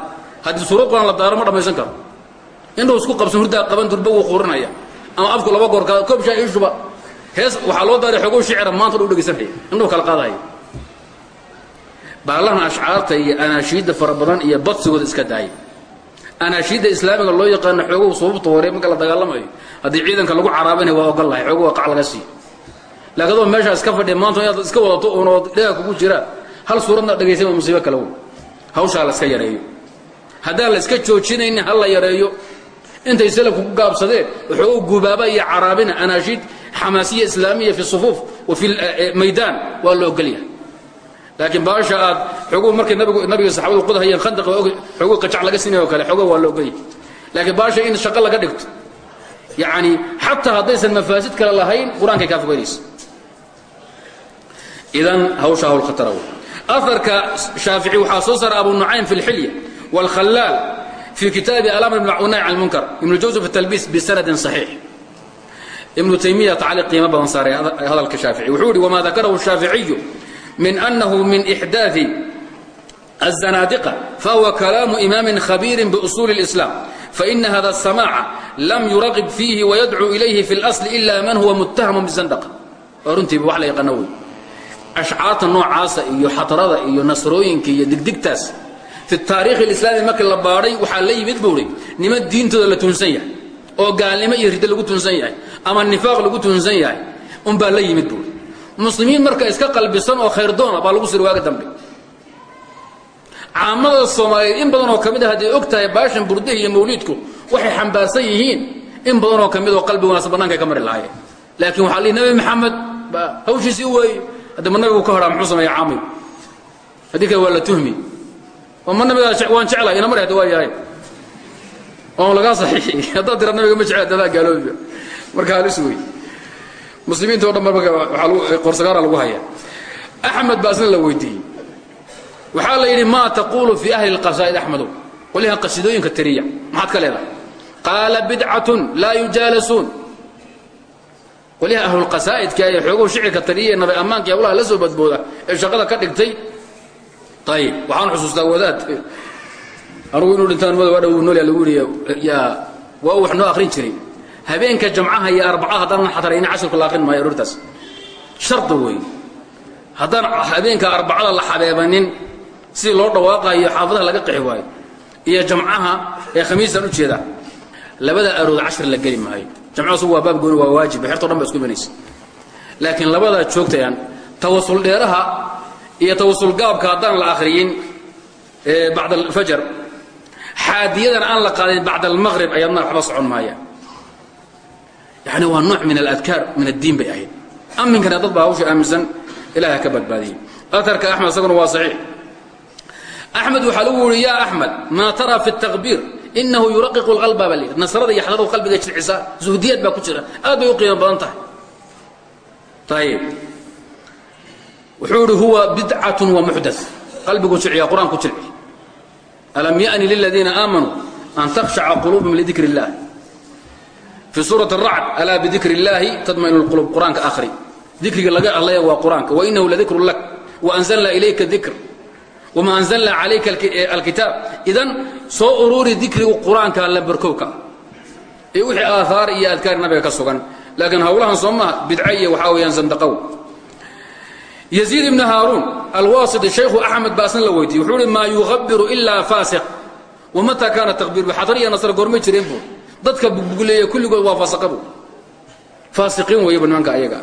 Haddii suurad qur'aan la daaro ma dhammaysan karo. Indhuu isku qabsan hurdaa qaban durba wuu quurinaya. Ama afku laba goor koob shaa ii shuba. Hees waxaa loo daaray xogow shicira maanta dhu dhegaysanaya. Indhuhu kala qaadaya baallahan ashcaarta iyo anaashiidda fara badan iyo badsigooda iska daaya anaashiidda islaamiga loo yaqaano xoogow sababta hore marka la dagaalamayo haddii ciidanka lagu caraabinaya waa ogol lahay xoogow qac laga siiyo laakiin adoo meeshaa iska fadhiya maanta inaad iska wadato uun oo dhaga kugu jiraa hal suuradna dhagaysay waa musiibo kale wey hawshaa la iska yareeyo. Haddaan la iska joojinaynin ha la yareeyo. Intay salafku ku gaabsadeen waxoogow gubaaba iyo caraabina anaashiid xamaasiya islaamiya fi sufuuf wa fi maydaan waa la ogolyahay laakiin baasha aad xoogow markay nabigu nabiga saxaabadu qodhayeen khandaq xoogow qajac laga sinay oo kale xoogow waa la ogolyahay laakiin baasha in shaqo laga dhigto yacni xataa haddaysan mafaasid kale lahayn qur-aankay kaa fogaynaysa idan hawsha hawl khatara wey aharka shaafici waxaa soo saaray abu nucaym fi اlxilya wاlkhalaal fi kitaabi alamr bnahy can lmunkar ibnu jawsi fi talbiis bisanadin صaxiix ibnu taymiya tacliiq qiimo badan saaray hadalka shaafici wuxuu yihi wama dakarahu shaaficiyu min anahu min ixdaaثi الزناadقة فهو كلام إمام خبير بأصول الإسلام فإن هذا السماع لم يرغب فيه ويدعو إليه في الأصل إلا من هو متهم بالزندقة runtii wax la yaqaano wey ashcaarta noocaasa iyo xadrada iyo nasrooyinka iyo digdigtaas fi taariikhi اlislaami markii la baadhay waxaa la yimid buuri niman diintooda la tunsan yahay oo gaalnimo iyo riddo lagu tunsan yahay ama nifaaq lagu tunsan yahay unbaa la yimid buuri muslimiin marka iska qalbisan oo khayrdoona baa lagu siri waaga dambe. Caamada soomaaliyeed in badan oo ka mid a hadday og tahay baashan burdahi iyo mawliidku waxay xambaarsan yihiin in badan oo ka mid oo qalbi wanaagsan bannaanka ka mari lahaayeen. Laakiin waxaa lihi nabi maxamed hawshiisii weeye haddaba nabigu ka horaa muxuu sameeya caamay haddii kale waa la tuhmi. Ma nabigaa waan jeclahay ina mari hadda waa yahay oon lagaa saxiixi. Haddaad tira nabiga ma jecla dadaa gaaloobiba marka halis wey muslimiinta o dhan lagu qorsagaara lagu hayaa. Axmed baa isna la weydiiyey. Waxaa la yidhi maa taquulu fii ahli اlqasaa'id axmedow qolyaha qasidooyinka tiriya. Maxaad ka leedahay? Qaala bidcatun laa yujaalisuun qolyaha ahlulqasaa'idka ee xooguhu shicirka tariya ee nabay ammaanka hawlaha la soo badbooda ee shaqada ka dhigtay. Ayib waxaan xusuustaa wadaad. Anugu inuu dhintaan mada wadha nool lagu yidhi yaa waa uu wax noo akhrin jiray habeenka jamcaha iyo arbacada haddaanan xataraynin casharku la akhrin maayo aroortaas shardi weeye haddaan habeenka arbacada la xabeebanin sidii loo dhawaaqayo xaafadaha laga qixi waayo iyo jamcaha ee khamiistan u jeeda labada arood cashar la geli maayo. Jamcadasu waa baab gooni waa waajib. Xerto dhan ba isku imanaysa laakiin labadaa joogtayaan tawasul dheeraha iyo tawasul gaabka haddaan la akhriyin bacd alfajar xaadiyadan aan la qaadin bacd almaqrib ayadna waxba socon maayaan yani waa nooc min aladkaar min addiin bay ahayd aminkana dad baa hawsha aaminsan ilaha ka badbaadiyey aarka axmed isaguna waa saxiix axmed waxaa lagu yihi ya axmed maa tara fi الtakbiir inahu yuraqiqu اlqalba baa layidhi nasrada iyo xadadu qalbiga jilcisa zuhdiyaad baa ku jira aad bay u qiimo badan tahay ayib wuxuu yihi huwa bidcaة wa muxdaث qalbigu jilciya qur-aanku jilci alam yaأni liladiina aamanuu an takhshaca quluubhum lidikr اllah fii suura racd alaa bidikr illaahi tadmainu lqulub qur'aanka ahri dikriga laga aqlaya waa qur'aanka. Wainahu ladikrun lak. Waanzalnaa ilayka dikr wamaa anzalnaa calayka alkitaab. Idan soo uruuri dikrigu qur'aanka lambarkowka ee wixii aahaar iyo adkaar nabiga ka sugan. Laakiin hawlahan soo maaha bidcaiya waxaa weyaan zandaqow yaziid ibni haaruun alwaasiti shaykhu axmed baa asna la weydiiy wuxuu uhi maa yuhabiru ilaa faasiq. Wamataa kaana takbiir xadar iyo nasr gorma jireen buur dadka bugbugleeya kulligood waa faasiqabu faasiqiin weeyaba nimanka ayaga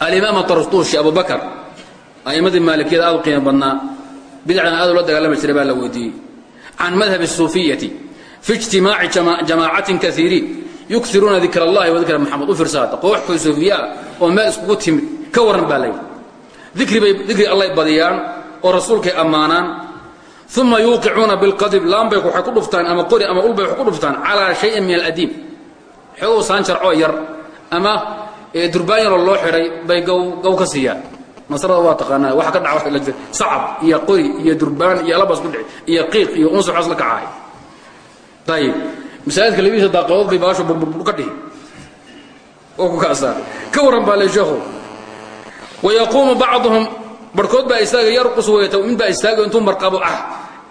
alimaam atartuushi abu bakr a'immadii maalikiyada aad u qiimo badnaa bidacdan aad ula dagaalami jiray baa la weydiiyey can madhabi الsuufiyati fi اجtimaaci jamaacatin kaiiriin yukiruuna dikr اllahi wa dikra moxamed u fiirsaada koox koy suufiya ah oo meel iskugu timid ka warran baa layidhi dikribay dikri allay badiyaan oo rasuulkay ammaanaan uma yuuqicuuna biاlqadib laambay waxay ku dhuftaan ama qori ama ulbay wax ku dhuftaan calaa shayin min aladiim xoogow saan jarcoo yar ama durbaan yaroo loo xidhay bay gow ka siiyaan nasrada waa taqaanaa waxa ka dhaca sacab iyo qori iyo durbaan iyo alabas ku dhici iyo qiiq iyo unsa waxaas la kacaay ayib masaajidka labiisa daaqadood bay baasho burbur ka dhihi oo ku kaasaa ka warran baa le sheekhu wayaquumu bacduhum barhkood baa istaaga yarqus weyata mid baa istaaga intuu marqabo ah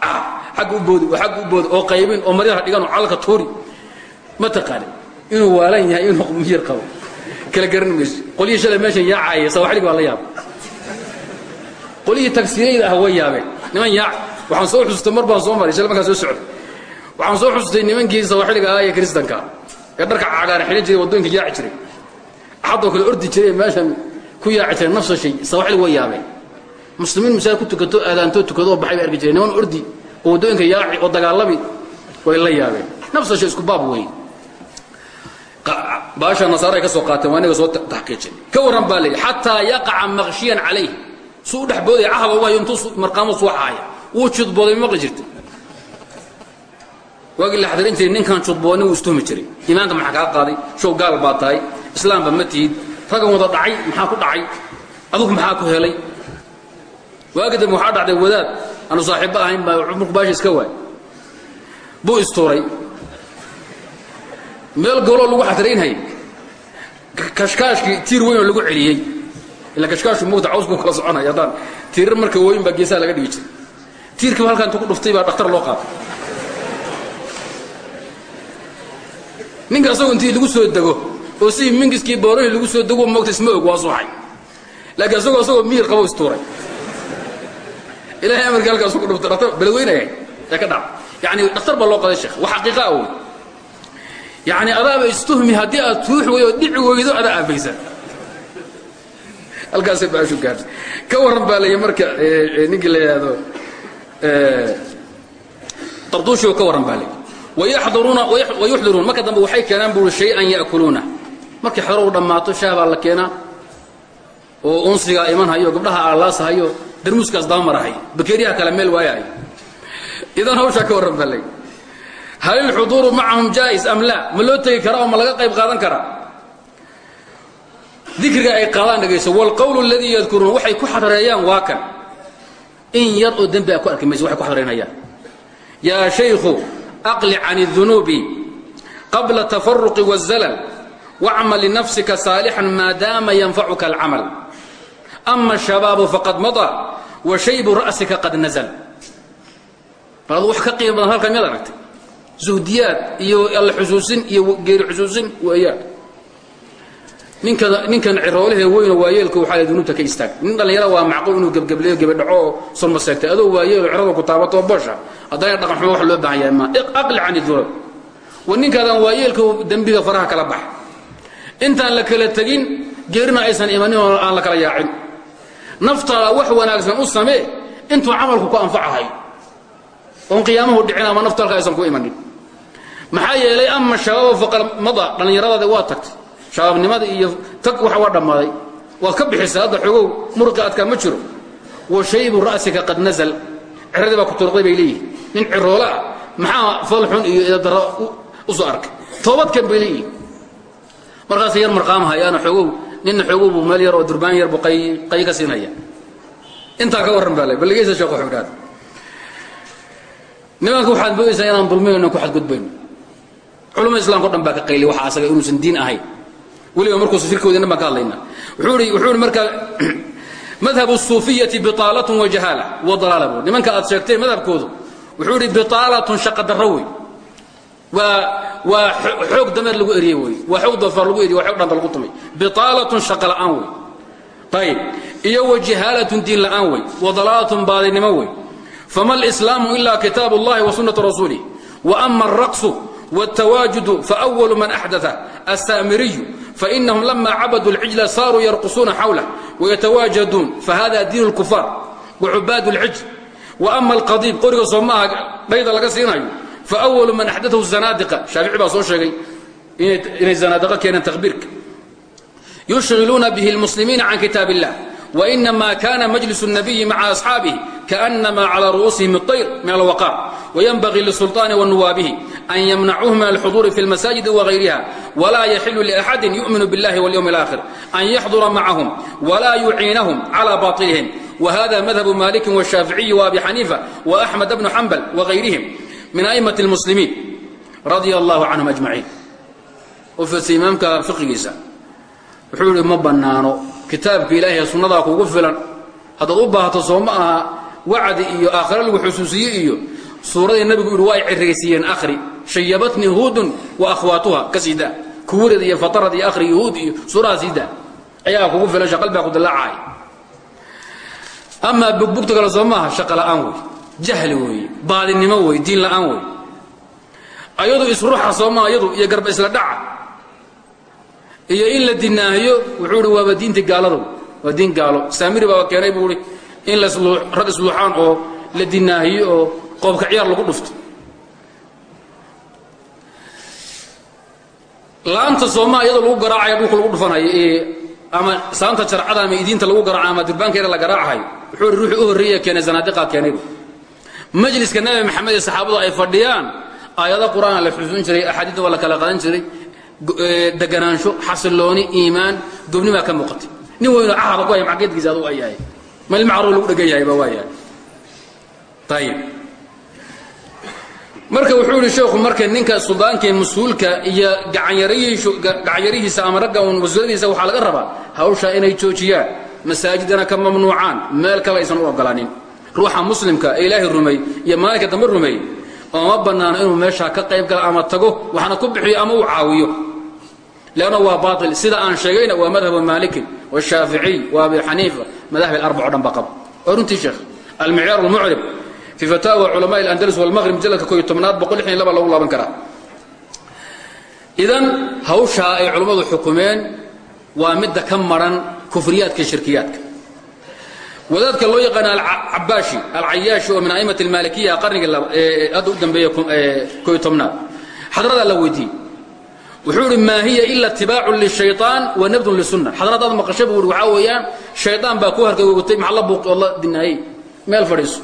ah xagga u boodi oo xagga u boodi oo qaybin oo maryaha dhigan oo calalka tuuri. Ma taqaani inuu waalan yahay inuu miyir qabo. Kala garan mayso. Qolyihii shalay meeshan yaacaaya sawaxlig baa la yaaba qolyihii tagsiirayda ah way yaabeen. Niman yaac waxaan soo xusustay mar baan soo maray shalay markaan soo socday waxaan soo xusustay nimankii sawaxiliga ah ee kristanka ee dharka cagaaran xidhan jiray waddooyinka yaaci jiray. Axadoo kale ordi jiray ee meeshan ku yaaci jiray nafsa shay sawaxlig way yaabeen muslimiin masaajid ku tukato aadaantoo tukado oo baxay bay arki jireen. Niman ordi oo waddooyinka yaaci oo dagaalami way la yaabeen. Nafsa shay isku baab weeye baasha nasaara ay ka soo qaateen waa inaga soo taxqiijin. Ka warran baa layidhi xataa yaqaca maqshiyan calayh suu u dhex boodaya cahaba waayo intuu marqaamo suwaxaaya wuu judbooday ma maqli jirtay. Waagii la xadirin jiray ninkan judboodnin wuu istuhmi jiray. Iimaanka maxaa kaa qaaday? Show gaal baa tahay. Islaamba ma tihid. Raggan wada dhacay maxaa ku dhacay? Adugu maxaa ku helay waagi dambe waxaa dhacday wadaad. Aanu saaxiibba ahayn baa markuu baasha iska waay buu istuuray. Meel gooloo lagu xatiraynhayay kashkaashkii tiir weyn oo lagu celiyey. Ila kashkaashu mugta caws buu kala soconaya haddaan. Tiirar marka wooyin baa geesaha laga dhigi jiray. Tiirkiiba halkaa intuu ku dhuftay baa dhakhtar loo qaatay. Ninka asagoo intii lagu soo dego oo sidii mingiskii boorahii lagu soo dego moogta isma og waa suuxay laakiin asagoo asagoo miyir qabo istuuray ilahay amarkii halkaasu ku dhuftay dhakhtar beledweynaya ee ka dhaca yacni dhakhtar baa loo qaday sheekh. Wax xaqiiqa wey yani adaaba istuhmi haddii aad tuux weydo dhici weydo adaa aafaysa. Halkaasay baashu gaartay. Ka warran baa lay marka ninkii la yidhaahdo tarduushio ka warran baa lay wayaxduruuna wayuxdiruun marka dambe waxay keenaan buu shay-an ya'kuluuna. Markii xero u dhammaato shaah baa la keenaa. Oo unsigaa iman hayo gabdhaha aalaasa hayo darmuuskaas dabamarahay bakeeriyaha kale meel waayahay idan hawshaa ka warran ballay hal ilxuduuru macahum jaa'is am laa? Ma loo tegi karaa oo ma laga qayb qaadan karaa? Dikriga ay qaadaan dhegayso waalqowlu aladii yadkuruun waxay ku xadreeyaan waa kan. In yar oo dembi a ku arki mayso waxay ku xadreynayaan. Yaa shaykhu aqlic can اdunuubi qabla tafaruqi wاzalal wacmal linafsika saalixan maadaama yanfacuka alcamal ama الshabaabu faqad madaa wa shaybu ra'sika qad nazl bal adu wax ka qiimo badan halkan miyaad aragtay zuhdiyaad iyo alla xusuusin iyo geeri xusuusin weeyaan ninka ninkan ciroolahee weyno waayeelka waxaa la dunuubta ka istaag nin dhallinyara waa macquul inuu gebgebleeyo gebadhaco oo sulma seegtay adoo waayeelo cirada ku taabatoo boosha haddana dhaqan xumo wax loo baahan yahay ma aqli can idunub wa ninkaadan waayeelka dembiga faraha kala bax intaan la kala tegin geerina aysan imanin oo aan la kala yaacin naftaada wax wanaagsan u samee intuu camalku ku anfacahay. Oon qiyaamahu dhicin ama nafta halka aysan ku imanin. Maxaa yeelay ama shabaaba faqal mada dhallinyaradaada waa tagtay. Shabaabnimada iyo tag waxa waa dhammaaday. Waad ka bixisaa hadda xoogow muruqi adkaa ma jiro. Wa shaybu ra'sika qad nazal. Ciradii baa ku turuqday bay leeyihiin nin ciroola ah maxaa falxun iyo idadaro u soo arkay? Toobadkan bay leeyihiin markaas yar marqaamhayaana xoogow ninna xoogow buu meel yar oo durbaan yar buu qay qay ka siinaya intaa ka warran baa le bal dhegeysa sheekh wuxuu idhahda nimanka waxaad moodaysaa inaan dulminayno ku xadgudbayno culumada islamka o dhan baa ka qayliy waxa asaga inuusan diin ahayn weliba markuusa firkoodi dhan baan ka hadlayna wuxuu ihi wuxuu ihi markaa madhabu الsuufiyati biطaalatun wa jahaala wa dalaala buu nimanka aad sheegteen madhabkoodu wuxuu ihi biطaalatun shaqa darro wey waa waa xoog dameer lagu eriyey wey waa xoog doofaar lagu eriye waa xoog dhanta lagu tumay biطaalatun shaqa la'aan wey ayib iyo wa jahaalatun diin la'aan wey wa dalaalatun baadinimo wey fama اlإslaamu ila kitaab اllahi wa sunaةu rasuulih وأma الraqصu والتواجد فأول من أحدث السامري فإنهم لما عبدوا العجل صاروا يرقصون حوله ويتواجدون فهذا دين الكفار وعباد العجل وأما القضيب قرق صماها بيضا لك سينايو فأول من أحدثه الزنادقة شافعي بقى صور شيء إن الزنادقة كان تخبيرك يشغلون به المسلمين عن كتاب الله وإنما كان مجلس النبي مع أصحابه كأنما على رؤوسهم الطير من الوقار وينبغي للسلطان ونوابه أن يمنعوه من الحضور في المساجد وغيرها ولا يحل لأحد يؤمن بالله واليوم الآخر أن يحضر معهم ولا يعينهم على باطلهم وهذا مذهب مالك والشافعي وأبي حنيفة وأحمد بن min a'imat اlmuslimiin radia allahu canhum ajmaciin u fidsa imaamka fiqigiisa wuxuu ihi ma bannaano kitaabka ilaahay ee sunnadaa kugu filan haddaad u baahato soo ma aha wacdi iyo aakhare lagu xusuusiye iyo suuradii nabigu ihi waa ay cirraysiiyeen akhri shayabatnii huudun wa akhwaatuha ka sii daa. Kuwurid iyo fatarad iyo akhri yuhuud jahli weeye baadinimo wey diin la'aan wey ayadu isruuxa soo maaha iyadu iyo garba isla dhaca iyo in la dinaahiyo wuxuu ihi waaba diinta gaalada waa diin gaalo. Saamiri baaba keenay buu ihi in rag isluuxaan oo la dinaahiyo oo qoobka ciyaar lagu dhufto. Laanta soomaa iyadoo lagu garaacayo dhulka lagu dhufanayo ama saanta jarcada ama idiinta lagu garaacayo ama durbaankeeda la garaacayo wuxuu ihi ruuxii u horreeya keenay zanaadiqaa keenaybu majliska nabi maxamed ee saxaabadu ay fadhiyaan. Aayado qur'aan la xusuusin jiray axaadiidna waa la kala qadan jiray. Deganaansho xasilooni iimaan gobnimaa ka muuqatay. Nin weyno cahaba ku haya macgeedkiisa aduu ay yahay. Meel macruu lagu dhegan yahay ba waa yahay. Ayib marka wuxuu yihi sheekhu marka ninka suldaankae mas'uulka iyo gacanyarihiisa ama ragga un wasuuladiisa waxaa laga rabaa hawshaa inay joojiyaan masaajidana ka mamnuucaan meel kale aysan u ogolaanin ruuxa muslimka ee ilaahay rumey iyo maalinka dambe rumey ooma bannaano inuu meeshaa ka qayb gala ama tago waxna ku bixiyo ama uu caawiyo. Leanna waa baail sida aan sheegayna waa madhabu maalikin washaaficiy wa abi xaniifa madahib alarbac o dhan baa qaba. Waa runtii sheekh almicyaar almucrib fii fataawa culamaa اlandalus walmaqrib mujalladka ko iyo tobnaad boqol lixdan laba lagu laaban karaa. Idan hawshaa ay culammadu xukumeen waa midda ka maran kufriyaadka shirkiyaadka wadaadka loo yaqaana alcabaashi alcayaashi oo min a'imat almaalikiya qarnigii hadda u dambeeya ko iyo tobnaad. Xadradaa la weydiiyey. Wuxuu ihi maa hiya ila itibaacun lishayطaan wa nabdun lisunna xadradaad maqashay buu i waxaa weeyaan shaydaan baa ku harkagogotay maxaa la buuqi oo la dinaayey meel fadhiiso.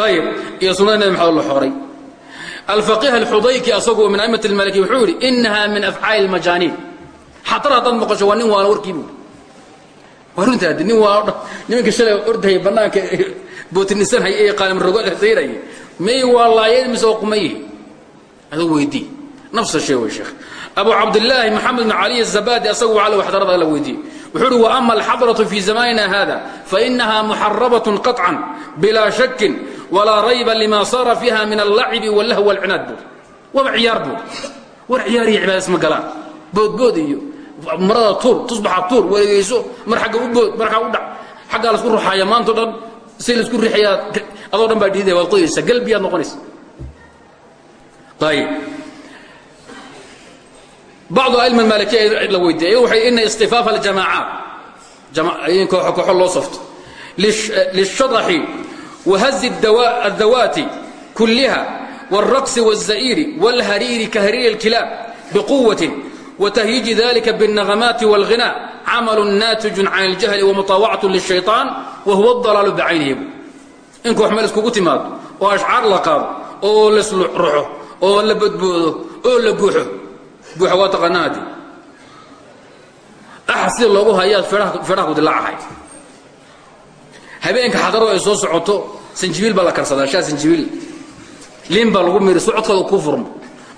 Ayib iyo sunnada nebi maxamed la xooray. Alfaqih alxudayki asagu min a'imat almaalikiya wuxuu yidhi inaha min afcaali almajaaniin xadra maqasho waa nin waana warkii buu waa runtaadi nin waa nimanka shalay ordahaya bannaanka bootinisan hay ee qaalimrogosayraya may waa laayeen mise waa qumayihi aduu weydii nafsa shay wey sheekh abu cabdillaahi maxamed bn cali الzabadi asagu wacala waxdarada la weydiiyey wuxuu uhi وأma alxadraة fi zamanina hada faإnaha muxarabaة qaطca bilaa shakin walaa rayba lima sara fiiha min allacibi wاlahw wاlcinaad buuri waba ciyaar buuri war ciyaar iyo cibaadays ma galaan boodbood iyo marada tuur tusbaxa tuur wareegayso mar agga u bood mar agga u dhac xaggaa laisku ruxaaya maantao dhan si laisku riixayaa adoo dhan baa dhiidaya waad qoyaysa galbiyaad noqonaysa ayib bacdu ailma maalikiya la weydiiya waxay ina istifaafa aljamaacaat in kooxo kooxo loo safto lishadaxi wahazi الdawaati kulliha wاlraqsi wالza'iiri wاlhariiri kahariiri اlkilaab biquwatin وتhyiiجi ذlika bالنغmaati والغinاء camaل naatiju can اljahli وmuطaawacaة للشhayطaan wahuwa الضalaalu bicaynihi in koox meel iskugu timaado oo ashcaar la qaado oo lasruxo oo la badboodo oo la guuxo guuxa waa taqaanaadi axad sida loogu hayaad feedhaha ku dilaacahay habeenka xadaradu ay soo socoto sanjibiil baa la karsadaa shaa sanjibiil liin baa lagu miri si codkooda ku furmo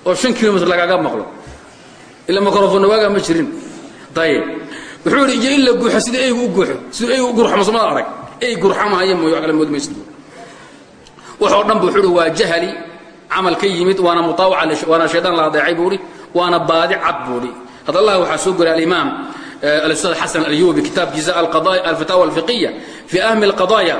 oo shan kilomitr lagaaga maqlo ila microfonna waagaa ma jirin ayib wuxuu idhi iyo in la guuxo sida eygu u guuxo siduu eygu u gurxamo somada arag ey gurxamahaya mooy wax kale mood maysid waxoo dhan bu wuxuu ihi waa jahli camal ka yimid waana mutaawaca waana shaydaan la adeecay buu ihi waana baadi cad buu ihi had allah waxaa soo goray alimaam الاستاذ حسن الأيوبي كتاب جزاء القضايا الفتاوى الفقهية في أهم القضايا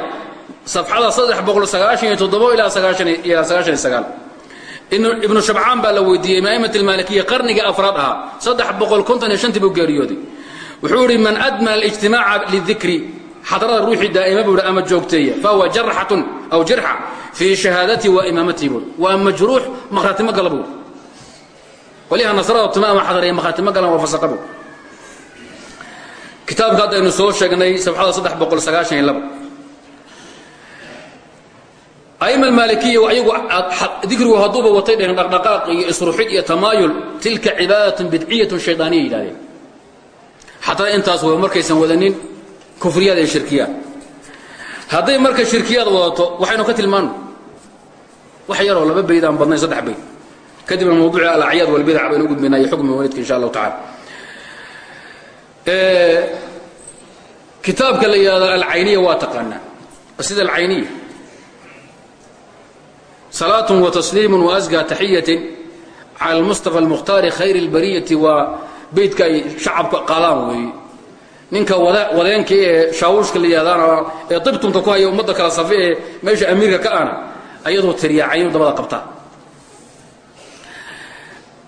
ibnu shabcaan baa la weydiiyey maa'imat almaalikiya qarnigii afraad ahaa saddex boqol konton iyo shantii buu geeriyooday wuxuu idhi man admana alijtimaaca lidikri xadrada ruuxii daa'ima buu hi ama joogteeya fahuwa jarxatun aw jirxa fii shahaadatii wa imaamatii buui waa majruux makhraatimo gala buui qolyaha nasarada tuma ama xadaraya makhraatimo waa fasaqa buui kitaabka hadda aynu soo sheegnay sabxada saddex boqol sagaashan iyo laba aima almaalikiya ayagu dikrigu hadduuba watay dheheen dhaqdhaqaaq iyo isruxid iyo tamaayul tilka cibaadatun bidciyatun shaydaaniya yidhahdeen xataa intaas waa markaysan wadanin kufriyaad iyo shirkiyaad. Hadday marka shirkiyaad wadato waxaynu ka tilmaano wax yaroo laba bayd aan badnayn saddex bayd kadibna mawduuci alacyaad walbidac baynu gudbaynaa iyo xukmi waalidka insha allahu tacala kitaabka la yidhahdo alcayniya waa taqaanaa. Sida alcayniya صلاة وتسليم وأزكى تحية على المصطفى المختار خير البرية وبيتك شعب قالان وي ninka wadeenka ee shaawushka la yidhahdaana ee dibtunta ku haya ummadda kala safe ee meesha amiirka ka ana ayadoo tiriyaacaynu dabada qabtaa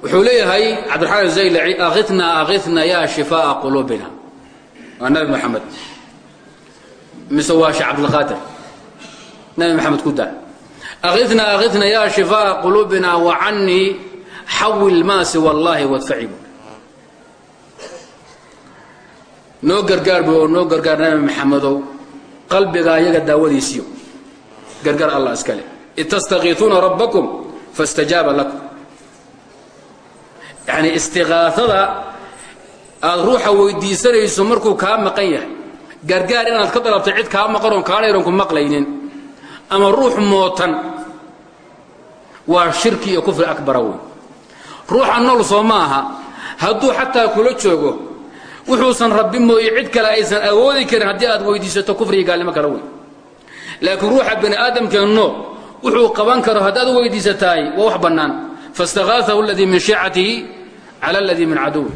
wuxuu leeyahay cabdiraxmaan zaylaci akhitna akhitna yaa shifaa'a quluubina waa nabi maxamed mise waa sheekh cabdilqaadir nabi maxamed ku daa akhitna akhitna yaa shifaa'a quluubina wa cannii xawil maasi wallaahi wadfaci bu noo gargaar bu oo noo gargaar nabi maxamedow qalbiga ayaga daawadiisiyo gargaar allah iskale id rabbakum faاstajaaba lakum yani istiqaaada aad ruuxa weydiisanayso markuu kaa maqan yahay gargaar inaad ka dalabtay cid kaa maqanoon kaadhayron ku maqlaynin ama ruux mootan waa shirki iyo kufri akbara wey ruuxa nool soo ma aha hadduu xataa kula joogo wuxuusan rabbi mooye cid kale aysan awoodi karin haddii aad weydiisato kufriga gaalnimo kale wey laakiin ruuxa bani aadamkee nool wuxuu qaban karo haddaad weydiisataay waa wax bannaan faاstagaaثahu اladii min shiicatihi calى اladii min caduwi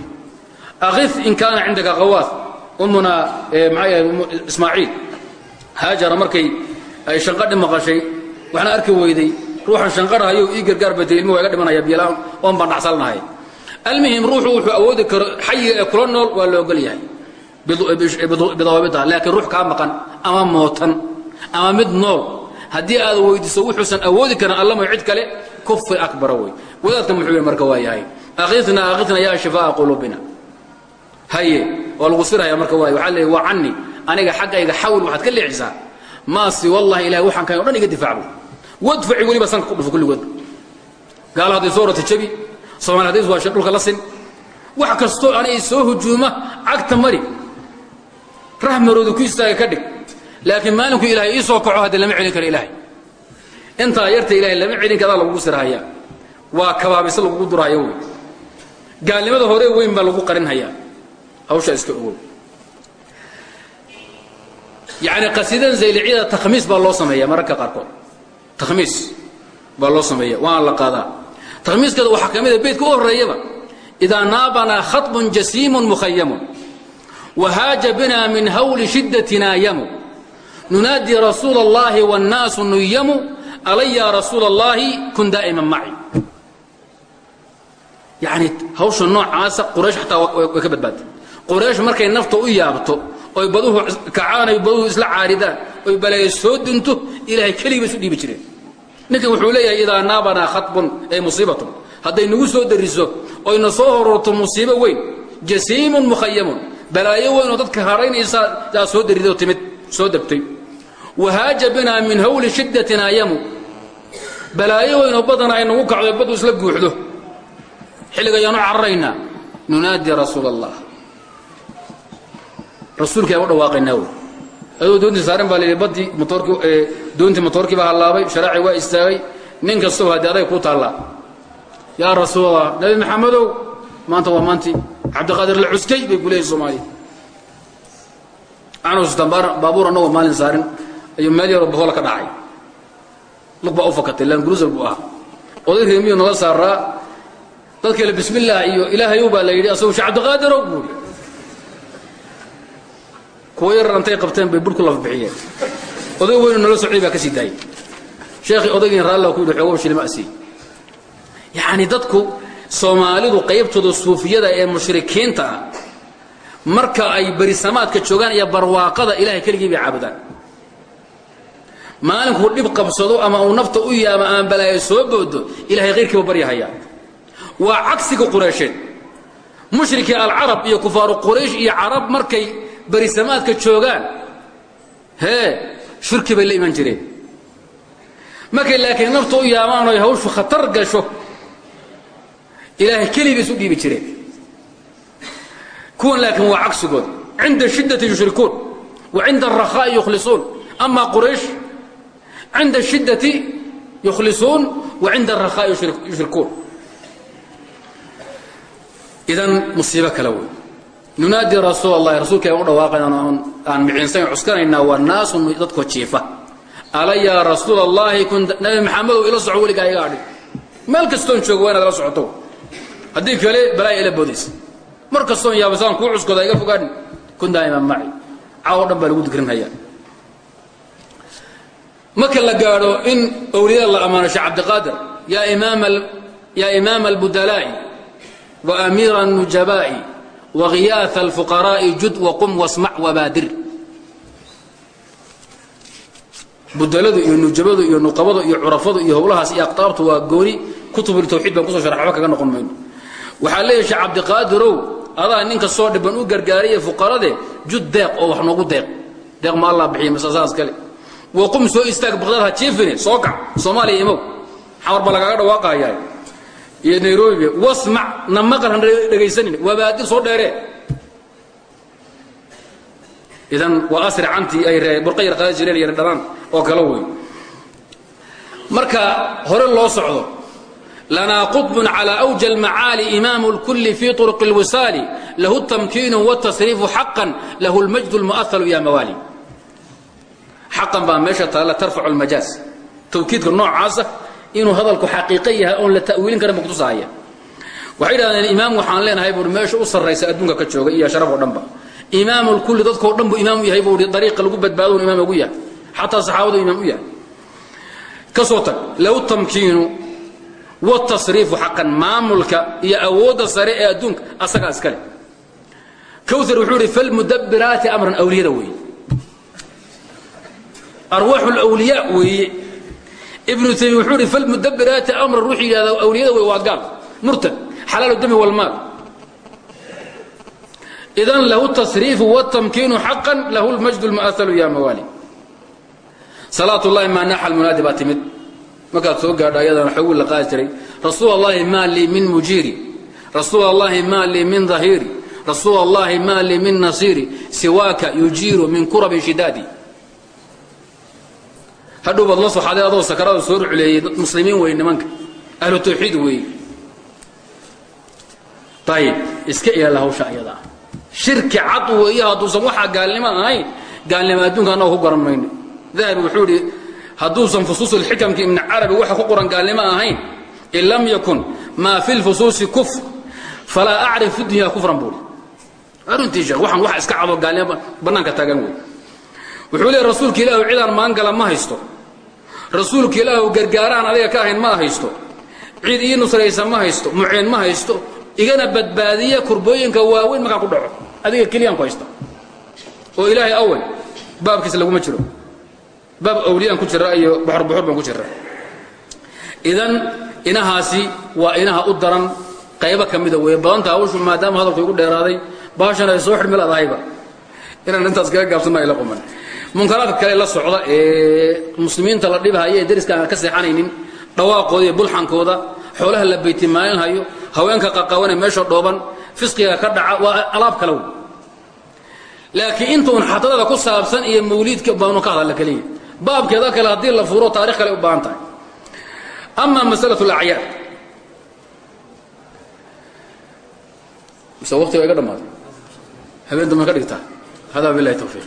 akif in kaana cindaka qawaas umuna maxaa yahay ismaaciil haajara markay ay shanqadhi maqashay waxna arki weyday ruuxan shanqarhayo ii gargaar batay ilmi waa iga dhimanaya biyalaan oon baan dhacsalnahay. Almuhim ruuxu wuxuu awoodi karo xayiga ee kula nool waa la ogol yahay. Bidawaabidha laakiin ruux kaa maqan ama mootan ama mid nool. Haddii aad weydiiso wuxuusan awoodi karin allamo cid kale kufri akbara wey. Wadaadka muxuu yidhi marka waa yahay akhitna akhitna yaa shifaa'a quluubina. Haye waa lagu sirhaya marka waay waxaa leeyahy waa cani aniga xaggayga xawl waxaad ka leexisaa maasi wallahi ilahay waxaan kahay o dhan iga difaacbu wadfaci weliba sanka ku dhufo kulligood. Gaalo hadday soo rata jabi somaali hadday dhulka la sin wax kastoo anay soo hujuuma cagta mari. Rahmarooda ku istaaga ka dhig. Laakiin maalinku ilahay ii soo kaco haddii lama celin karo ilaahay. Intaa yarta ilahay lama celin karaa lagugu sirhayaa waa kabaabise lagugu durhayo wey. Gaalnimada hore weyn baa lagu qarinhayaa. Hawshaa iska ogow. Yani qasiidan zayliciyada takhmiis baa loo sameeya mararka qaarkood takhmiis baa loo sameeya waana la qaadaa takhmiiskeeda waxaa ka mida beydka u horreeyaba idaa naabanaa khaطbun jasiimun mukhayamun wahaaja bina min hawli shiddatina yamu nunaadi rasuula اllahi wاnnaasu nuyamu alaya rasuula اllahi kun daa'iman maci yani hawsha noocaasa quraysh xataa way ka badbaadtay quraysh markay nafta u yaabto oy baduhu kacaan oy baduhu isla caaridaan oy balaaya soo dunto ilahay keligii bay isu dhiibi jireen. Ninkan wuxuu leeyahay idaa naabanaa khaطbun ay musiibatun. Hadday nagu soo dariso oyna soo hororto musiibo weyn jasiimun mukhayamun balaayo weyn oo dadka hadhaynaysaa yaa soo darido timid soo degtay wahaaja binaa min hawli shiddatina yamu balaayo weyn oo badana ay nagu kacdo badu isla guuxdo. Xilliga ayaanu cararaynaa nunaadi rasuula allah rasuulkii aan u dhawaaqaynaa wey adoo doontii saaran baa layidhi baddii motoorkii doontii motoorkii baa hallaabay sharaaci waa istaagay nin kastoo haddii adag kuu taallaa. Yaa rasuulallah nabi maxamedow maanta waa maantii cabdiqaadir la cuskay bay ku leeyihiin soomaaliya waxaan xusuustaan baabuur annagoo maalin saarin ayuu meel yaroo bohola ka dhacay. Lug baa u fakatay laangurusal buu ahaa. Oday reemiyo nala saaraa dadkale bismillaah iyo ilaahayow baa la yidhi asagu shee cabdiqaadirow buuri kuwa yarar antay qabteen bay burhku lafbixiyeen oday weynu nala socday baa ka sii daayay sheekhii odaygiin raalla ku yidhi xoogow shilima asii. Yacni dadku soomaalidu qaybtooda suufiyada ee mushrikiinta ah marka ay berisamaadka joogaan iyo barwaaqada ilahay keligii bay caabudaan. Maalinkuu dhib qabsado ama uu nafta u yaama ama soo boodo ilahay khayrkiiba baryahayaa. Waa cagsiga qureysheed. Mushrikii alcarab iyo kufaaru quraysh iyo carab markay berisamaadka joogaan. Hee shirki bay la iman jireen. Markay laakiin nafta u yaamaan oy hawshu khatar gasho ilaahay keligii isu dhiibi jireen. Kuwan laakiin waa cagsigood cinda shiddati yushrikuun wa cinda arakhaa'i yukhlisuun. Ama quraysh cinda shiddati yukhlisuun wa cinda arakhaa'i yushrikuun idan musiibo kale wey nunaadi rasuul allahi rasuulka u dhawaaqayn aan miciinsan cuskanaynaa waa naasun dadkoo jiifa. Ala yaa rasuul allahi kun nabi maxamedow ila soco weligaa iga adhi. Meel kastoon joogo waa inaad la socoto. Haddii kale balaaya ila boodaysa mar kastoon yaabasaan kuu cuskooda iga fogaadhin kun daa'iman maci. Caawo dhan baa lagu dikrinhayaa marka la gaadho in owliyada la ammaano sheekh cabdiqaadir yaa imaama albudalaa'i wa amiira الnujabaa'i khiyaaa alfuqaraa'i jud waqum wasmac wabaadir budaladu iyo nujabadu iyo nuqabadu iyo curafadu iyo howlahaas iyo aqtaabtu waa gooni. Kutubultawxiid baan ku soo sharax waba kaga noqon mayno. Waxaa leeyahay sheekh cabdiqaadirow adaa ninka soo dhiban u gargaariye fuqarade jud deeq oo wax noogu deeq. Deeq ma allah bixiya masasaas kale. Waqum soo istaag baqdaad ha jiifine soo kac soomaaliya imow. Xamar baa lagaaga dhawaaqayaa iyo nairobi wasmac na maqal han dhegaysanin wabaadir soo dheeree idan waa asri cantii ay ree burqa yar qaadi jireen yar dhanaan oo kale wey marka hore loo socdo lanaa qطb calى أwj الmacaali imaamu اlkuli fi طرق الwisaali lahu الtamkiinu والtasriifu xaqا lahu اlmajd الmuؤahalu ya mawaali xaqan baa meesha taalla tarfacu اlmajaaz tawkiidka noocaasa inuu hadalku xaqiiqo yahay oon la ta'wiilin karin bakutusaaya waxay yidhahdeen imaam waxaan leenahay buui meesha u sarraysa adduunka ka jooga iyo sharaf oo dhanba imaamulkulli dadkoo dhan buu imaam u yahay buui dariiqa lagu badbaadon imaam ugu yahay. Xataa saxaabadu imaam u yahay. Kasoo tag lahu tamkiinu watasriifu xaqan maamulka iyo awoodda sare ee adduunka asagaa iskale kawar wuxuu idhi falmudabiraati amran awliyada weeye. Arwaaxu lwliyaa weeye ibnu taymiya wuxuu ihi falmudabiraati amran ruux yidhahda awliyada wey waa gaal murtad xalaalu dami walmaal idan lahu tasriifu wاtamkiinu xaqan lahu lmajd lmuaalu ya mawaali salaat ullahi maa naxa almunaadi baa timid. Markaad soo gaadho ayadana xoguu la qaadi jiray. Rasuul allahi maa lii min mujiiri rasuul allahi maa lii min dahiiri rasuul allahi maa lii min nasiiri siwaaka yujiiru min kurabin shidaadi hadhow baad la soxaday adoo sakaraada soo ruculeeyey dad muslimiin wey nimanka. Ahlu tawxiid weeye. Ayib iska ilaala hawsha ayada shirki cad weeye hadduusan waxaa gaalnimo ahayn gaalnimo adduunka annaga ku garan mayno. Dahabi wuxuu idhi hadduusan fusuusulxikamki ibni carabi waxa ku qoran gaalnimo ahayn in lam yakun maa fi lfusuusi kufr falaa acrif fi dunya kufran buuri runtii sheekh waxaan wax iska cado gaalnimo bannaanka taagan wey wuxuu leeyahy rasuulka ilaahu cidaan maangala ma haysto. Rasuulka ilaahu gargaaraan adiga ka ahayn ma haysto. Cid ii nusraysa ma haysto. Muceen ma haysto. Igana badbaadiya kurbooyinka waaweyn markaan ku dhaco. Adiga keliyaan ku haysta. Oo ilaahay awal baabkiisa laguma jiro. Baab awliyaan ku jira iyo boxorboxor baan ku jira. Idan inahaasi waa inaha u daran qaybo ka mida wey badanta hawshu maadaama hadalku igu dheeraaday baashan ay soo xidhmi ladahayba inaan intaas kaga gaabsanna ayla quman munkaraadka kale la socda ee muslimiinta la dhibhaya ee dariska aan ka seexanaynin dhawaaqooda iyo bulxankooda xoolaha la baytimaalinhayo haweenka qaqawane meesha dhooban fisqiga ka dhaca waa alaab kale wey laakiin intuun xatadada ku saabsan iyo mawliidka baanu ka hadalla keliya baabkeeda kale haddii la furo taarikh kale u baahan tahay. Ama masalatu alacyaad mise waqtiga iga dhammaaday habeen dambe ka dhigtaa hada billahi tawfiiq